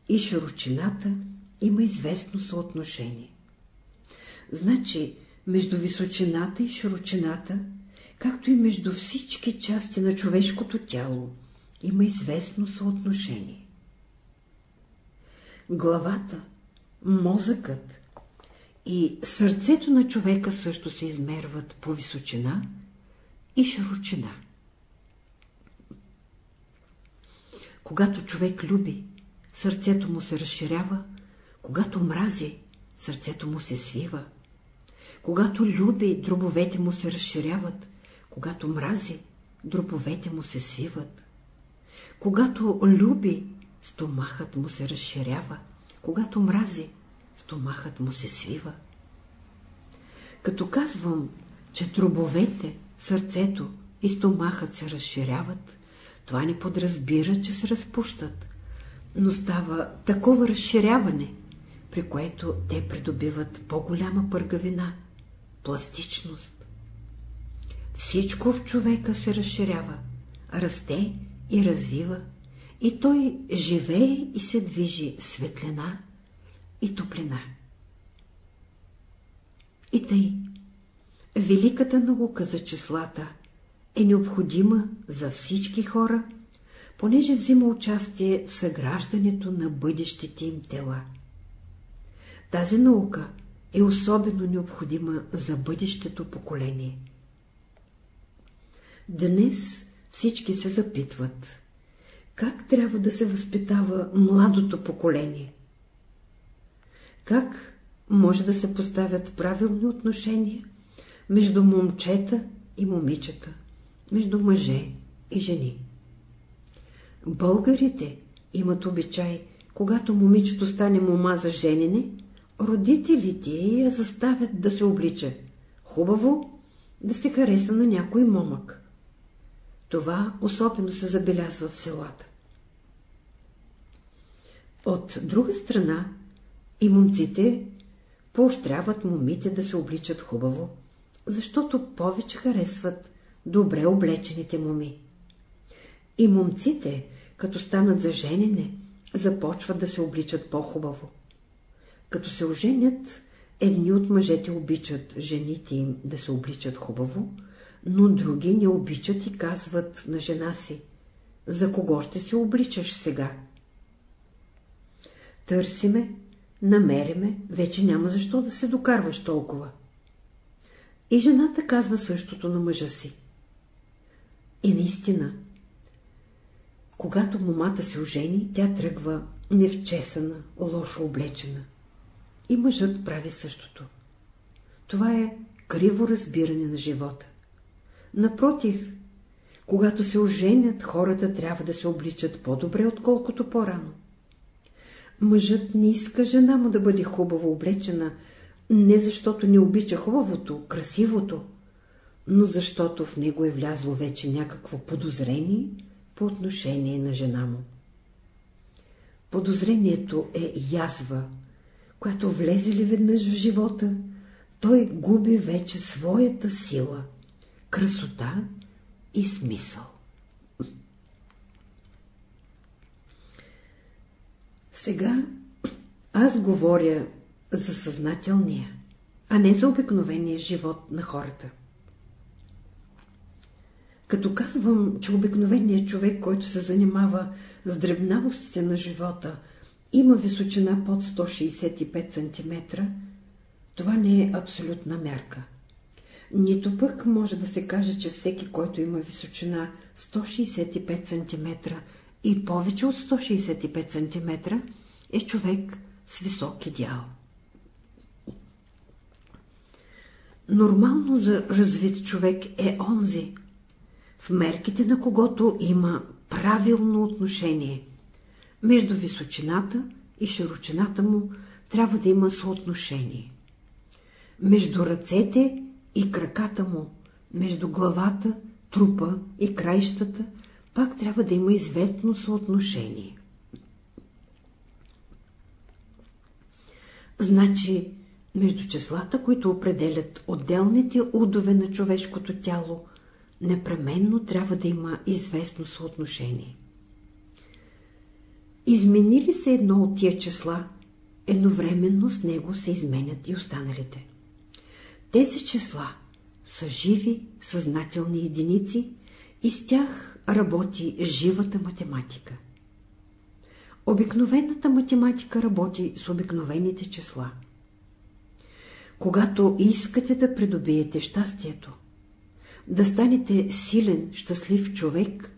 и широчината има известно съотношение. Значи, между височината и широчината, както и между всички части на човешкото тяло, има известно съотношение. Главата, мозъкът и сърцето на човека също се измерват по височина и широчина. Когато човек люби, сърцето му се разширява, когато мрази, сърцето му се свива. Когато люби, дробовете му се разширяват, когато мрази, дробовете му се свиват. Когато люби, стомахът му се разширява, когато мрази, стомахът му се свива. Като казвам, че дробовете, сърцето и стомахът се разширяват, това не подразбира, че се разпущат, но става такова разширяване, при което те придобиват по-голяма пъргавина, пластичност. Всичко в човека се разширява, расте и развива, и той живее и се движи светлина и топлина. И тъй, великата наука за числата е необходима за всички хора, понеже взима участие в съграждането на бъдещите им тела. Тази наука е особено необходима за бъдещето поколение. Днес всички се запитват, как трябва да се възпитава младото поколение? Как може да се поставят правилни отношения между момчета и момичета, между мъже и жени? Българите имат обичай, когато момичето стане мома за женене, родителите я заставят да се облича. Хубаво да се хареса на някой момък. Това особено се забелязва в селата. От друга страна, и момците поощряват момите да се обличат хубаво, защото повече харесват добре облечените моми. И момците, като станат за женене, започват да се обличат по-хубаво. Като се оженят, едни от мъжете обичат жените им да се обличат хубаво, но други не обичат и казват на жена си, за кого ще се обличаш сега? Търсиме, намериме, вече няма защо да се докарваш толкова. И жената казва същото на мъжа си. И наистина, когато момата се ожени, тя тръгва невчесана, лошо облечена. И мъжът прави същото. Това е криво разбиране на живота. Напротив, когато се оженят, хората трябва да се обличат по-добре, отколкото по-рано. Мъжът не иска жена му да бъде хубаво облечена, не защото не обича хубавото, красивото, но защото в него е влязло вече някакво подозрение по отношение на жена му. Подозрението е язва, която влезе ли веднъж в живота, той губи вече своята сила, красота и смисъл. Сега аз говоря за съзнателния, а не за обикновения живот на хората. Като казвам, че обикновеният човек, който се занимава с дребнавостите на живота, има височина под 165 см, това не е абсолютна мярка. Нито пък може да се каже, че всеки, който има височина 165 см и повече от 165 см, е човек с висок идеал. Нормално за развит човек е онзи, в мерките на когото има правилно отношение. Между височината и широчината му трябва да има съотношение. Между ръцете и краката му, между главата, трупа и краищата, пак трябва да има известно съотношение. Значи, между числата, които определят отделните удове на човешкото тяло, непременно трябва да има известно съотношение. Измени ли се едно от тия числа, едновременно с него се изменят и останалите. Тези числа са живи, съзнателни единици и с тях работи живата математика. Обикновената математика работи с обикновените числа. Когато искате да придобиете щастието, да станете силен, щастлив човек,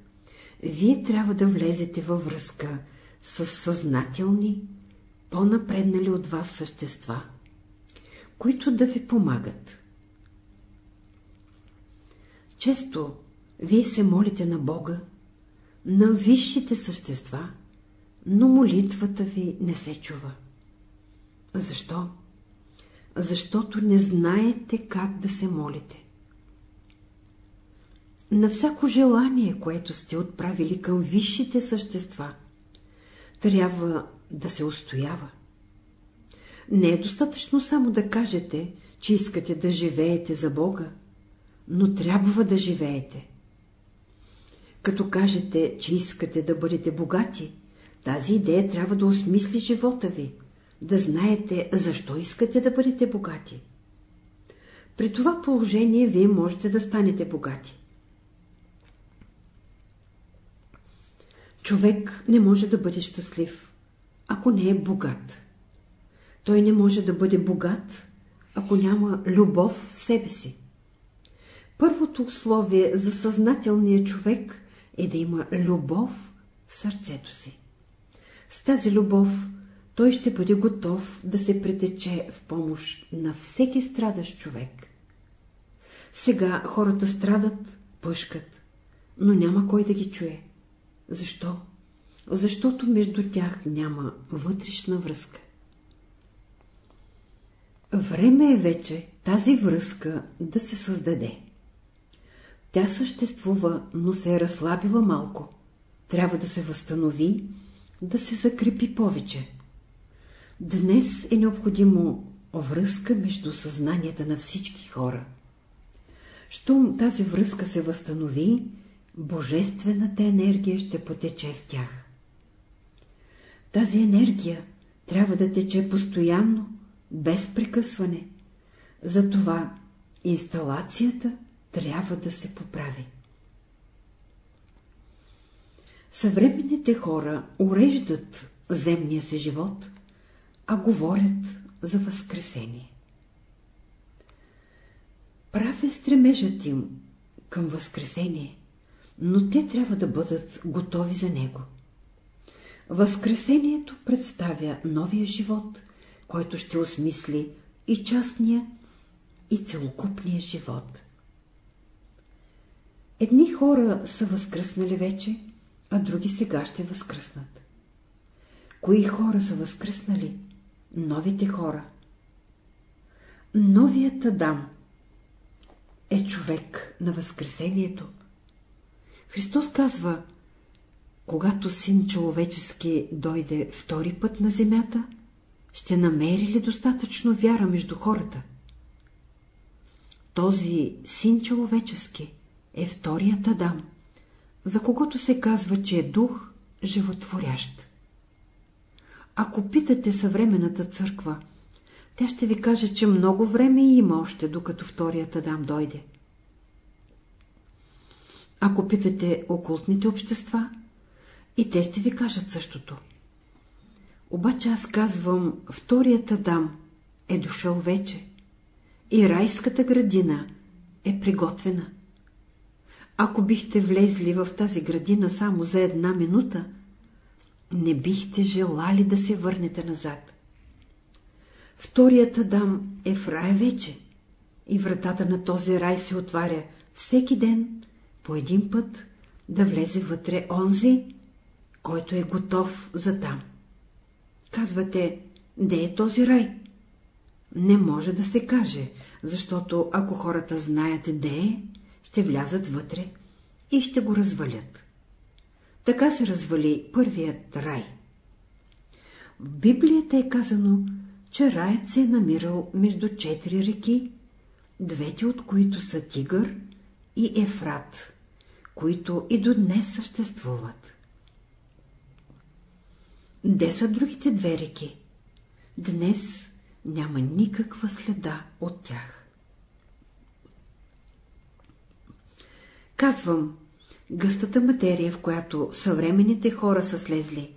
вие трябва да влезете във връзка с съзнателни, по-напреднали от вас същества, които да ви помагат. Често вие се молите на Бога, на висшите същества, но молитвата ви не се чува. Защо? Защото не знаете как да се молите. На всяко желание, което сте отправили към висшите същества, трябва да се устоява. Не е достатъчно само да кажете, че искате да живеете за Бога, но трябва да живеете. Като кажете, че искате да бъдете богати, тази идея трябва да осмисли живота ви, да знаете защо искате да бъдете богати. При това положение вие можете да станете богати. Човек не може да бъде щастлив, ако не е богат. Той не може да бъде богат, ако няма любов в себе си. Първото условие за съзнателния човек е да има любов в сърцето си. С тази любов той ще бъде готов да се притече в помощ на всеки страдащ човек. Сега хората страдат, пъшкат, но няма кой да ги чуе. Защо? Защото между тях няма вътрешна връзка. Време е вече тази връзка да се създаде. Тя съществува, но се е разслабила малко. Трябва да се възстанови, да се закрепи повече. Днес е необходимо връзка между съзнанията на всички хора. Щом тази връзка се възстанови, божествената енергия ще потече в тях. Тази енергия трябва да тече постоянно, без прекъсване. Затова инсталацията трябва да се поправи. Съвременните хора уреждат земния си живот, а говорят за възкресение. Прав е стремежът им към възкресение, но те трябва да бъдат готови за него. Възкресението представя новия живот, който ще осмисли и частния, и целокупния живот. Едни хора са възкръснали вече, а други сега ще възкръснат. Кои хора са възкръснали? Новите хора. Новият Адам е човек на Възкресението. Христос казва, когато син човечески дойде втори път на земята, ще намери ли достатъчно вяра между хората? Този син човечески е вторият Адам, за когото се казва, че е дух животворящ. Ако питате съвременната църква, тя ще ви каже, че много време има още, докато вторият Адам дойде. Ако питате окултните общества, и те ще ви кажат същото. Обаче аз казвам, вторият Адам е дошъл вече и райската градина е приготвена. Ако бихте влезли в тази градина само за една минута, не бихте желали да се върнете назад. Вторият Адам е в рая вече и вратата на този рай се отваря всеки ден по един път да влезе вътре онзи, който е готов за там. Казвате, де е този рай? Не може да се каже, защото ако хората знаят де е, ще влязат вътре и ще го развалят. Така се развали първият рай. В Библията е казано, че раят се е намирал между четири реки, двете от които са Тигър и Ефрат, които и до днес съществуват. Де са другите две реки? Днес няма никаква следа от тях. Казвам, гъстата материя, в която съвременните хора са слезли,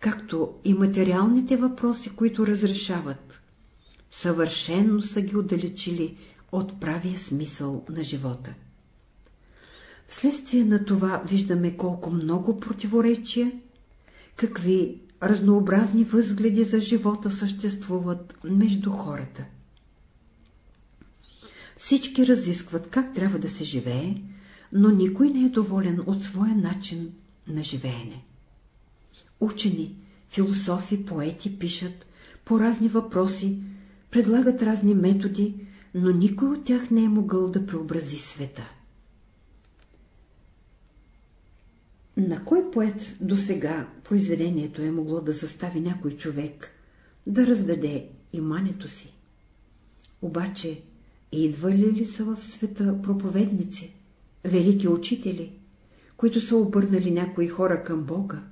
както и материалните въпроси, които разрешават, съвършенно са ги отдалечили от правия смисъл на живота. Вследствие на това виждаме колко много противоречия, какви разнообразни възгледи за живота съществуват между хората. Всички разискват как трябва да се живее, но никой не е доволен от своя начин на живеене. Учени, философи, поети пишат по разни въпроси, предлагат разни методи, но никой от тях не е могъл да преобрази света. На кой поет до сега произведението е могло да застави някой човек да раздаде имането си? Обаче, идвали ли са в света проповедници, велики учители, които са обърнали някои хора към Бога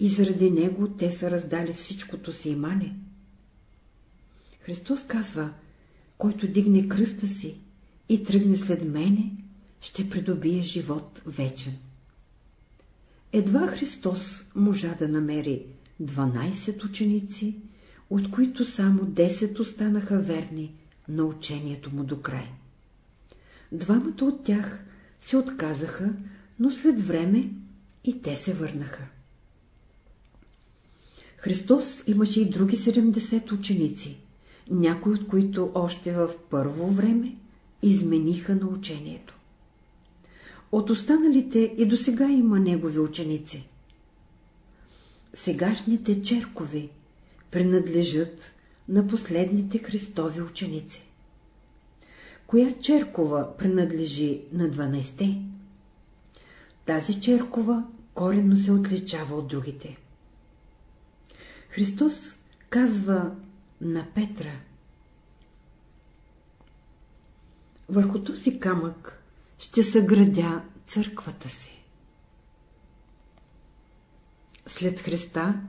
и заради Него те са раздали всичкото си имане? Христос казва, който дигне кръста си и тръгне след мене, ще придобие живот вечен. Едва Христос можа да намери 12 ученици, от които само 10 останаха верни, на учението му до край. Двамата от тях се отказаха, но след време и те се върнаха. Христос имаше и други 70 ученици, някои от които още в първо време измениха на учението. От останалите и до сега има негови ученици. Сегашните черкови принадлежат на последните Христови ученици. Коя черкова принадлежи на 12-те? Тази черкова коренно се отличава от другите. Христос казва на Петра Върху този камък ще съградя църквата си. След Христа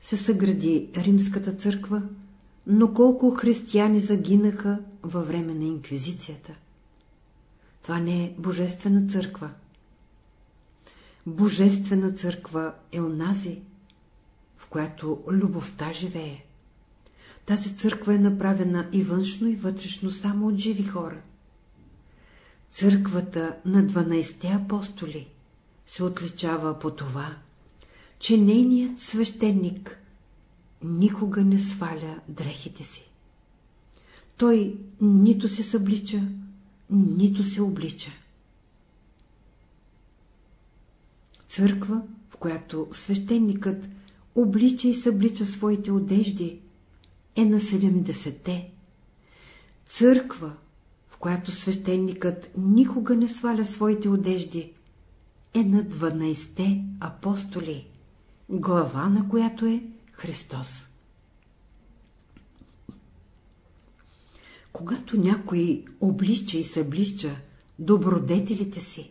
се съгради Римската църква, но колко християни загинаха във време на инквизицията. Това не е Божествена църква. Божествена църква е онази, в която любовта живее. Тази църква е направена и външно, и вътрешно само от живи хора. Църквата на 12-те апостоли се отличава по това, че нейният свещеник никога не сваля дрехите си. Той нито се съблича, нито се облича. Църква, в която свещеникът облича и съблича своите одежди, е на 70-те. Църква, която свещеникът никога не сваля своите одежди, е на 12-те апостоли, глава на която е Христос. Когато някой облича и съблича добродетелите си,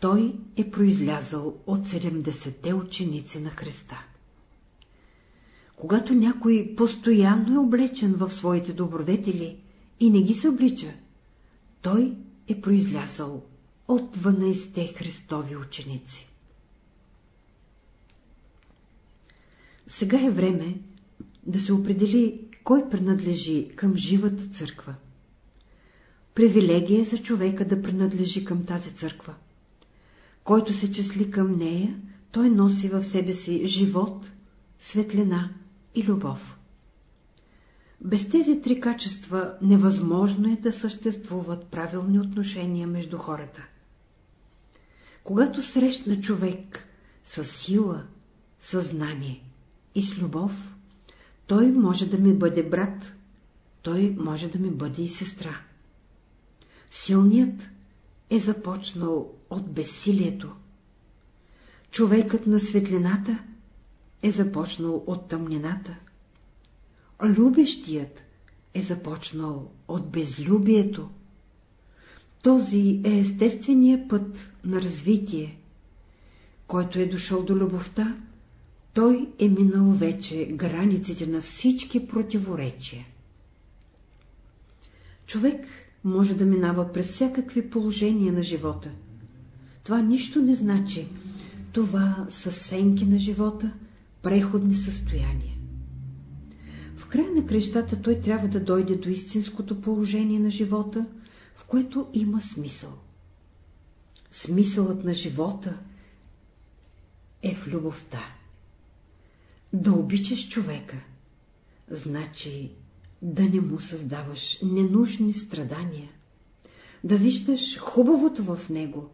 той е произлязал от 70-те ученици на Христа. Когато някой постоянно е облечен в своите добродетели и не ги съблича, той е произлязал от 12-те Христови ученици. Сега е време да се определи кой принадлежи към живата църква. Привилегия е за човека да принадлежи към тази църква. Който се числи към нея, той носи в себе си живот, светлина и любов. Без тези три качества невъзможно е да съществуват правилни отношения между хората. Когато срещна човек с сила, съзнание и с любов, той може да ми бъде брат, той може да ми бъде и сестра. Силният е започнал от безсилието. Човекът на светлината е започнал от тъмнината. Любещият е започнал от безлюбието. Този е естественият път на развитие. Който е дошъл до любовта, той е минал вече границите на всички противоречия. Човек може да минава през всякакви положения на живота. Това нищо не значи. Това са сенки на живота, преходни състояния. Края на крещата той трябва да дойде до истинското положение на живота, в което има смисъл. Смисълът на живота е в любовта. Да обичаш човека, значи да не му създаваш ненужни страдания, да виждаш хубавото в него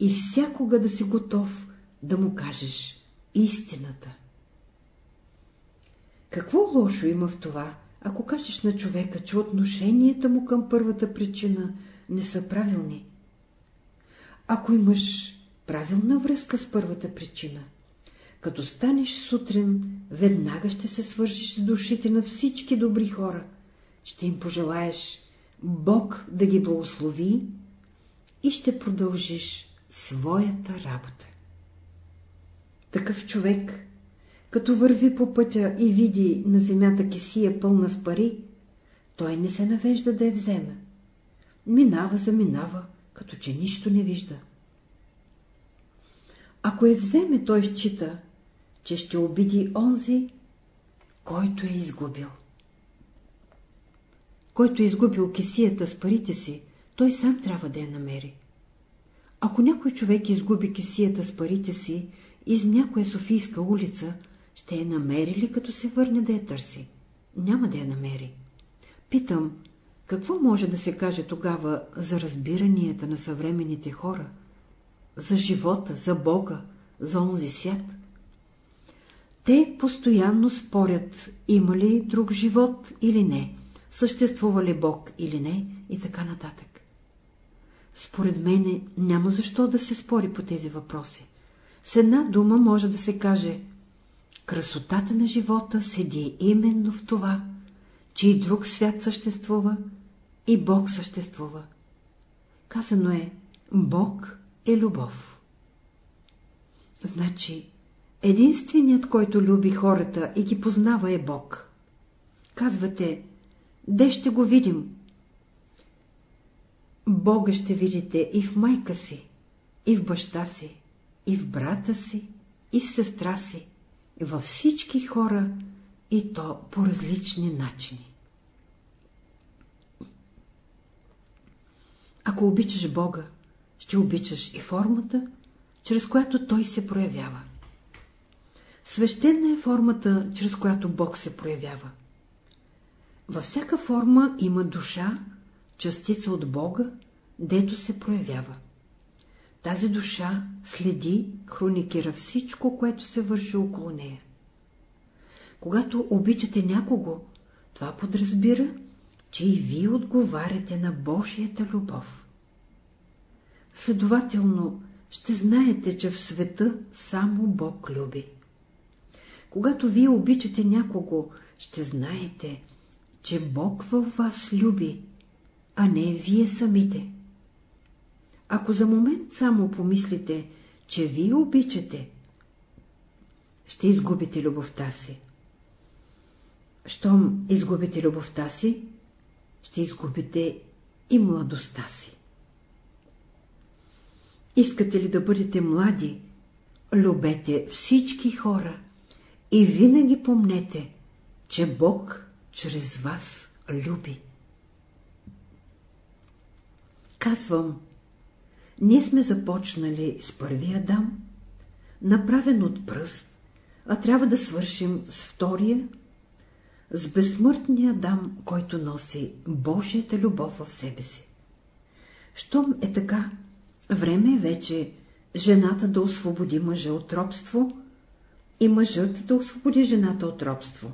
и всякога да си готов да му кажеш истината. Какво лошо има в това, ако кажеш на човека, че отношенията му към първата причина не са правилни? Ако имаш правилна връзка с първата причина, като станеш сутрин, веднага ще се свържиш с душите на всички добри хора. Ще им пожелаеш Бог да ги благослови и ще продължиш своята работа. Такъв човек, като върви по пътя и види на земята кисия пълна с пари, той не се навежда да я вземе. Минава заминава, като че нищо не вижда. Ако я вземе, той счита, че ще обиди онзи, който е изгубил. който е изгубил кисията с парите си, той сам трябва да я намери. Ако някой човек изгуби кисията с парите си из някоя Софийска улица, ще я намери ли като се върне да я търси? Няма да я намери. Питам, какво може да се каже тогава за разбиранията на съвременните хора? За живота, за Бога, за онзи свят? Те постоянно спорят, има ли друг живот или не, съществува ли Бог или не и така нататък. Според мене няма защо да се спори по тези въпроси. С една дума може да се каже Красотата на живота седи именно в това, че и друг свят съществува, и Бог съществува. Казано е, Бог е любов. Значи, единственият, който люби хората и ги познава е Бог. Казвате, де ще го видим? Бога ще видите и в майка си, и в баща си, и в брата си, и в сестра си, във всички хора, и то по различни начини. Ако обичаш Бога, ще обичаш и формата, чрез която Той се проявява. Свещена е формата, чрез която Бог се проявява. Във всяка форма има душа, частица от Бога, дето се проявява. Тази душа следи, хроникира всичко, което се върши около нея. Когато обичате някого, това подразбира, че и вие отговаряте на Божията любов. Следователно, ще знаете, че в света само Бог люби. Когато вие обичате някого, ще знаете, че Бог във вас люби, а не вие самите. Ако за момент само помислите, че вие обичате, ще изгубите любовта си. Щом изгубите любовта си, ще изгубите и младостта си. Искате ли да бъдете млади, любете всички хора и винаги помнете, че Бог чрез вас люби. Казвам, ние сме започнали с първия Адам, направен от пръст, а трябва да свършим с втория, с безсмъртния Адам, който носи Божията любов в себе си. Щом е така, време е вече жената да освободи мъжа от робство и мъжът да освободи жената от робство.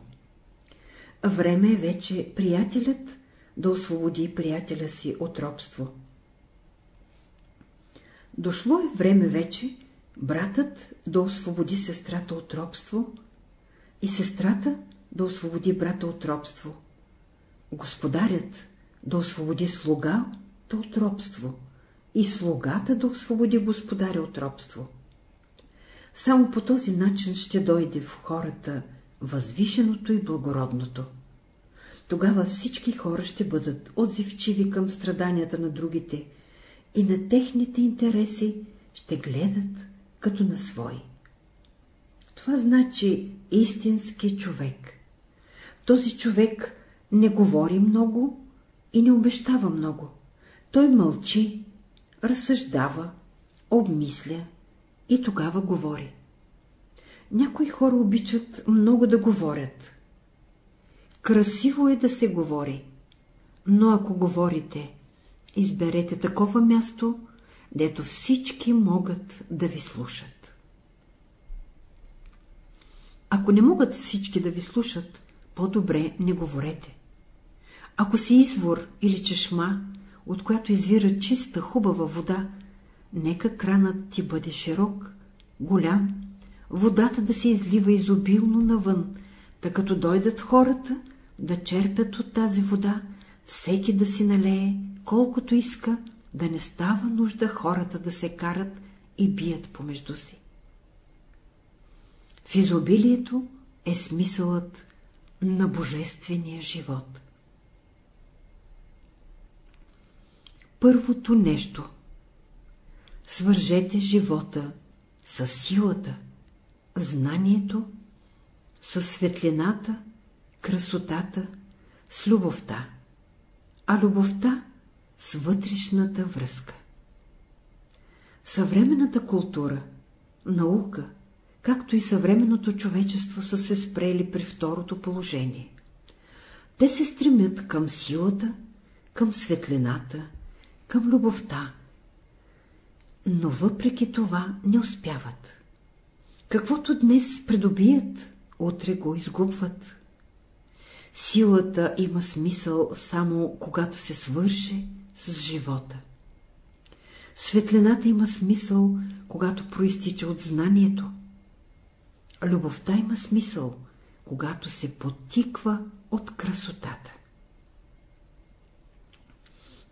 Време е вече приятелят да освободи приятеля си от робство. Дошло е време вече братът да освободи сестрата от робство и сестрата да освободи брата от робство. Господарят да освободи слугата от робство и слугата да освободи господаря от робство. Само по този начин ще дойде в хората възвишеното и благородното. Тогава всички хора ще бъдат отзивчиви към страданията на другите и на техните интереси ще гледат като на свои. Това значи истински човек. Този човек не говори много и не обещава много. Той мълчи, разсъждава, обмисля и тогава говори. Някои хора обичат много да говорят. Красиво е да се говори, но ако говорите изберете такова място, дето всички могат да ви слушат. Ако не могат всички да ви слушат, по-добре не говорете. Ако си извор или чешма, от която извира чиста, хубава вода, нека кранът ти бъде широк, голям, водата да се излива изобилно навън, да като дойдат хората да черпят от тази вода, всеки да си налее колкото иска, да не става нужда хората да се карат и бият помежду си. В изобилието е смисълът на божествения живот. Първото нещо Свържете живота с силата, знанието, с светлината, красотата, с любовта. а любовта с вътрешната връзка. Съвременната култура, наука, както и съвременното човечество са се спрели при второто положение. Те се стремят към силата, към светлината, към любовта, но въпреки това не успяват. Каквото днес придобият, утре го изгубват. Силата има смисъл само когато се свърже с живота. Светлината има смисъл, когато проистича от знанието. Любовта има смисъл, когато се потиква от красотата.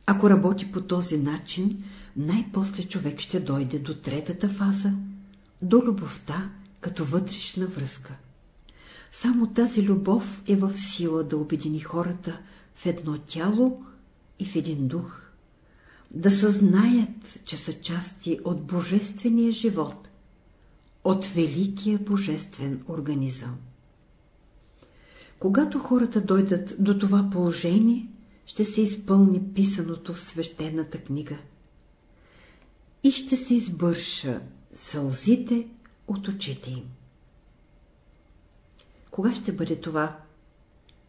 Ако работи по този начин, най-после човек ще дойде до третата фаза, до любовта като вътрешна връзка. Само тази любов е в сила да обедини хората в едно тяло и в един дух. Да съзнаят, че са части от божествения живот, от великия божествен организъм. Когато хората дойдат до това положение, ще се изпълни писаното в свещената книга и ще се избърша сълзите от очите им. Кога ще бъде това?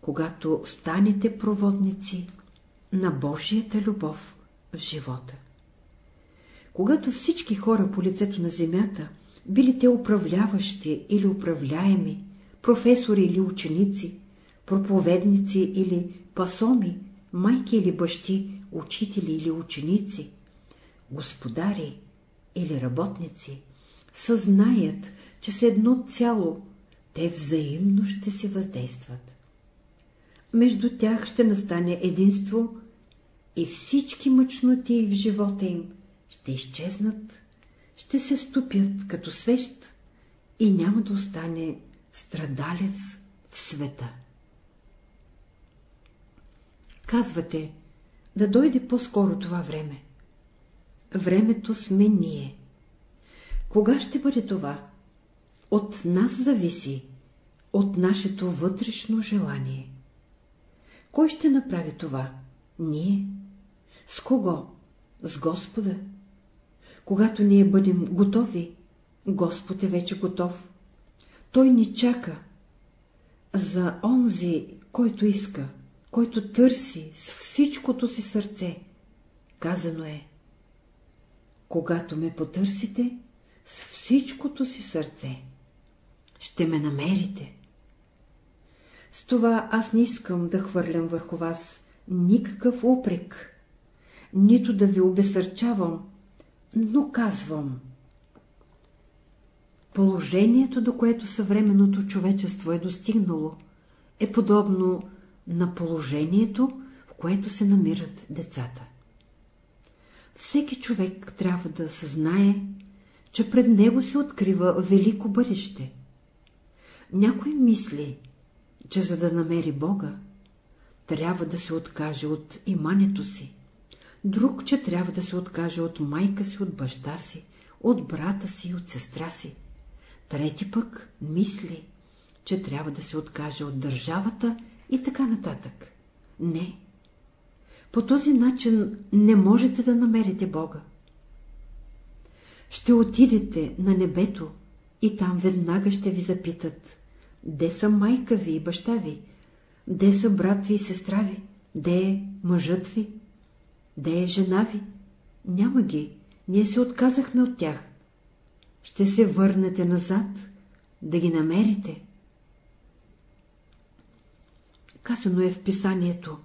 Когато станете проводници на Божията любов в живота. Когато всички хора по лицето на земята, били те управляващи или управляеми, професори или ученици, проповедници или пасоми, майки или бащи, учители или ученици, господари или работници, съзнаят, че с едно цяло те взаимно ще си въздействат. Между тях ще настане единство и всички мъчноти в живота им ще изчезнат, ще се ступят като свещ и няма да остане страдалец в света. Казвате, да дойде по-скоро това време. Времето сме ние. Кога ще бъде това? От нас зависи, от нашето вътрешно желание. Кой ще направи това? Ние. С кого? С Господа. Когато ние бъдем готови, Господ е вече готов. Той ни чака за онзи, който иска, който търси с всичкото си сърце. Казано е, когато ме потърсите с всичкото си сърце, ще ме намерите. С това аз не искам да хвърлям върху вас никакъв упрек, нито да ви обесърчавам, но казвам. Положението, до което съвременното човечество е достигнало, е подобно на положението, в което се намират децата. Всеки човек трябва да съзнае, че пред него се открива велико бъдеще. Някой мисли, че за да намери Бога, трябва да се откаже от имането си, друг, че трябва да се откаже от майка си, от баща си, от брата си и от сестра си. Трети пък мисли, че трябва да се откаже от държавата и така нататък. Не. По този начин не можете да намерите Бога. Ще отидете на небето и там веднага ще ви запитат, де са майка ви и баща ви, де са брат ви и сестра ви, де е мъжът ви, де е жена ви. Няма ги, ние се отказахме от тях. Ще се върнете назад, да ги намерите. Казано е в писанието,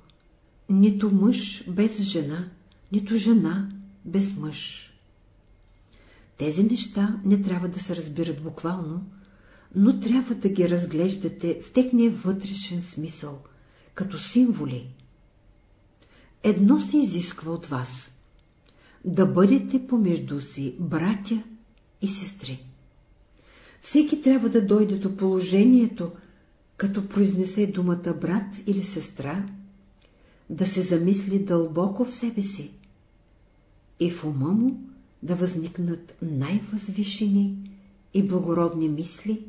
нито мъж без жена, нито жена без мъж. Тези неща не трябва да се разбират буквално, но трябва да ги разглеждате в техния вътрешен смисъл, като символи. Едно се изисква от вас – да бъдете помежду си братя и сестри. Всеки трябва да дойде до положението, като произнесе думата брат или сестра, да се замисли дълбоко в себе си и в ума му да възникнат най-възвишени и благородни мисли,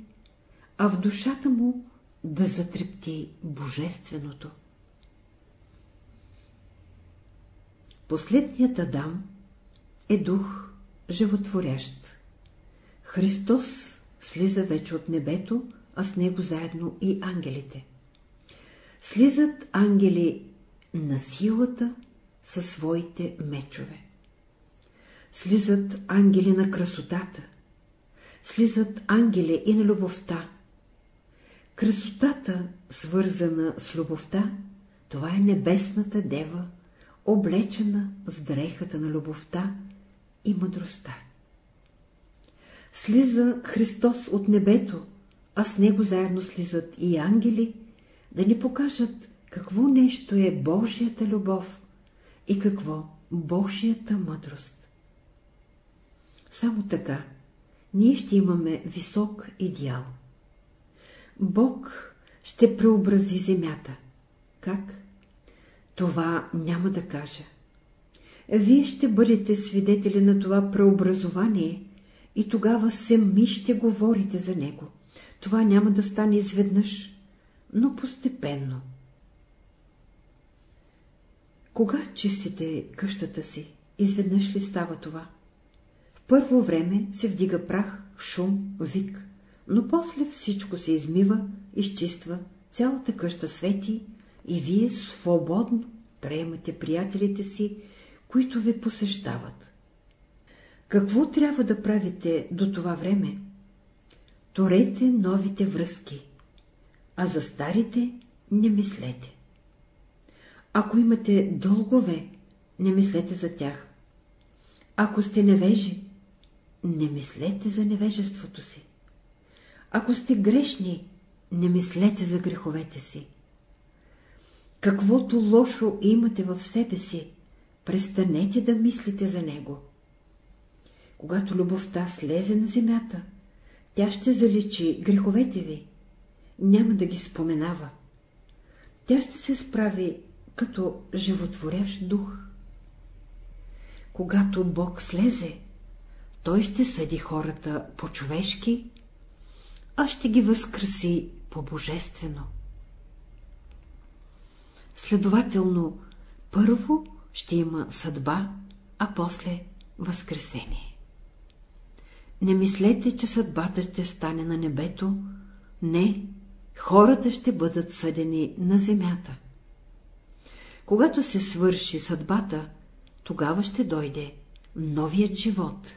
а в душата му да затрепти Божественото. Последният Адам е дух животворящ. Христос слиза вече от небето, а с него заедно и ангелите. Слизат ангели на силата със своите мечове. Слизат ангели на красотата. Слизат ангели и на любовта. Красотата, свързана с любовта, това е небесната дева, облечена с дрехата на любовта и мъдростта. Слиза Христос от небето, а с него заедно слизат и ангели, да ни покажат какво нещо е Божията любов и какво Божията мъдрост. Само така ние ще имаме висок идеал. Бог ще преобрази земята. Как? Това няма да кажа. Вие ще бъдете свидетели на това преобразование и тогава сами ще говорите за него. Това няма да стане изведнъж, но постепенно. Кога чистите къщата си, изведнъж ли става това? В първо време се вдига прах, шум, вик, но после всичко се измива, изчиства, цялата къща свети и вие свободно приемате приятелите си, които ви посещават. Какво трябва да правите до това време? Торете новите връзки, а за старите не мислете. Ако имате дългове, не мислете за тях. Ако сте невежи, не мислете за невежеството си. Ако сте грешни, не мислете за греховете си. Каквото лошо имате в себе си, престанете да мислите за него. Когато любовта слезе на земята, тя ще заличи греховете ви, няма да ги споменава. Тя ще се справи като животворящ дух. Когато Бог слезе, Той ще съди хората по-човешки, а ще ги възкраси по-божествено. Следователно, първо ще има съдба, а после възкресение. Не мислете, че съдбата ще стане на небето, не, хората ще бъдат съдени на земята. Когато се свърши съдбата, тогава ще дойде новият живот,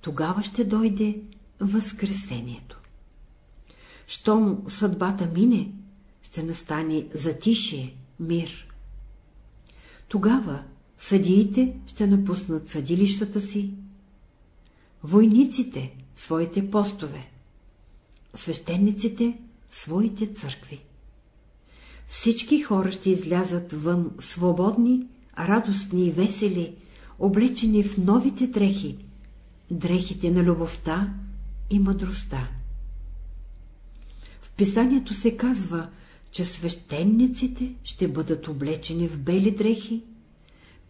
тогава ще дойде възкресението. Щом съдбата мине, ще настане затишие, мир. Тогава съдиите ще напуснат съдилищата си, войниците – своите постове, свещениците – своите църкви. Всички хора ще излязат вън свободни, радостни и весели, облечени в новите дрехи, дрехите на любовта и мъдростта. В писанието се казва, че свещениците ще бъдат облечени в бели дрехи,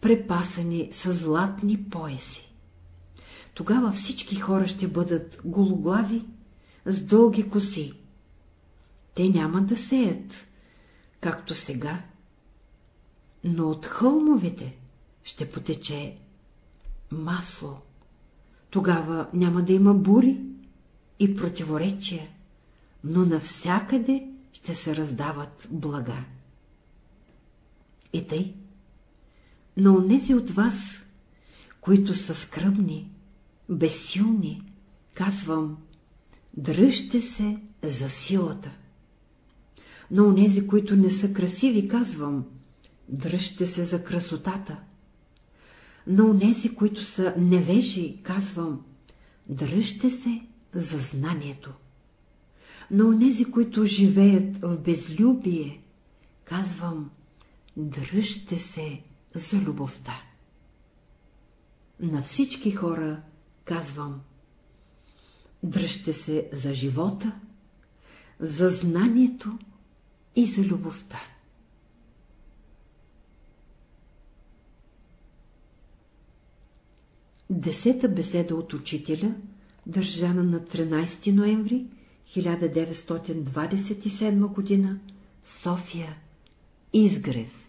препасани с златни пояси. Тогава всички хора ще бъдат гологлави, с дълги коси. Те няма да сеят, както сега, но от хълмовете ще потече масло. Тогава няма да има бури и противоречия, но навсякъде ще се раздават блага. И тъй, но онези от вас, които са скръбни, безсилни, казвам, дръжте се за силата. Но онези, които не са красиви, казвам, дръжте се за красотата. На онези, които са невежи, казвам, дръжте се за знанието на онези, които живеят в безлюбие, казвам, дръжте се за любовта. На всички хора казвам, дръжте се за живота, за знанието и за любовта. Десета беседа от учителя, държана на 13 ноември 1927 г. София Изгрев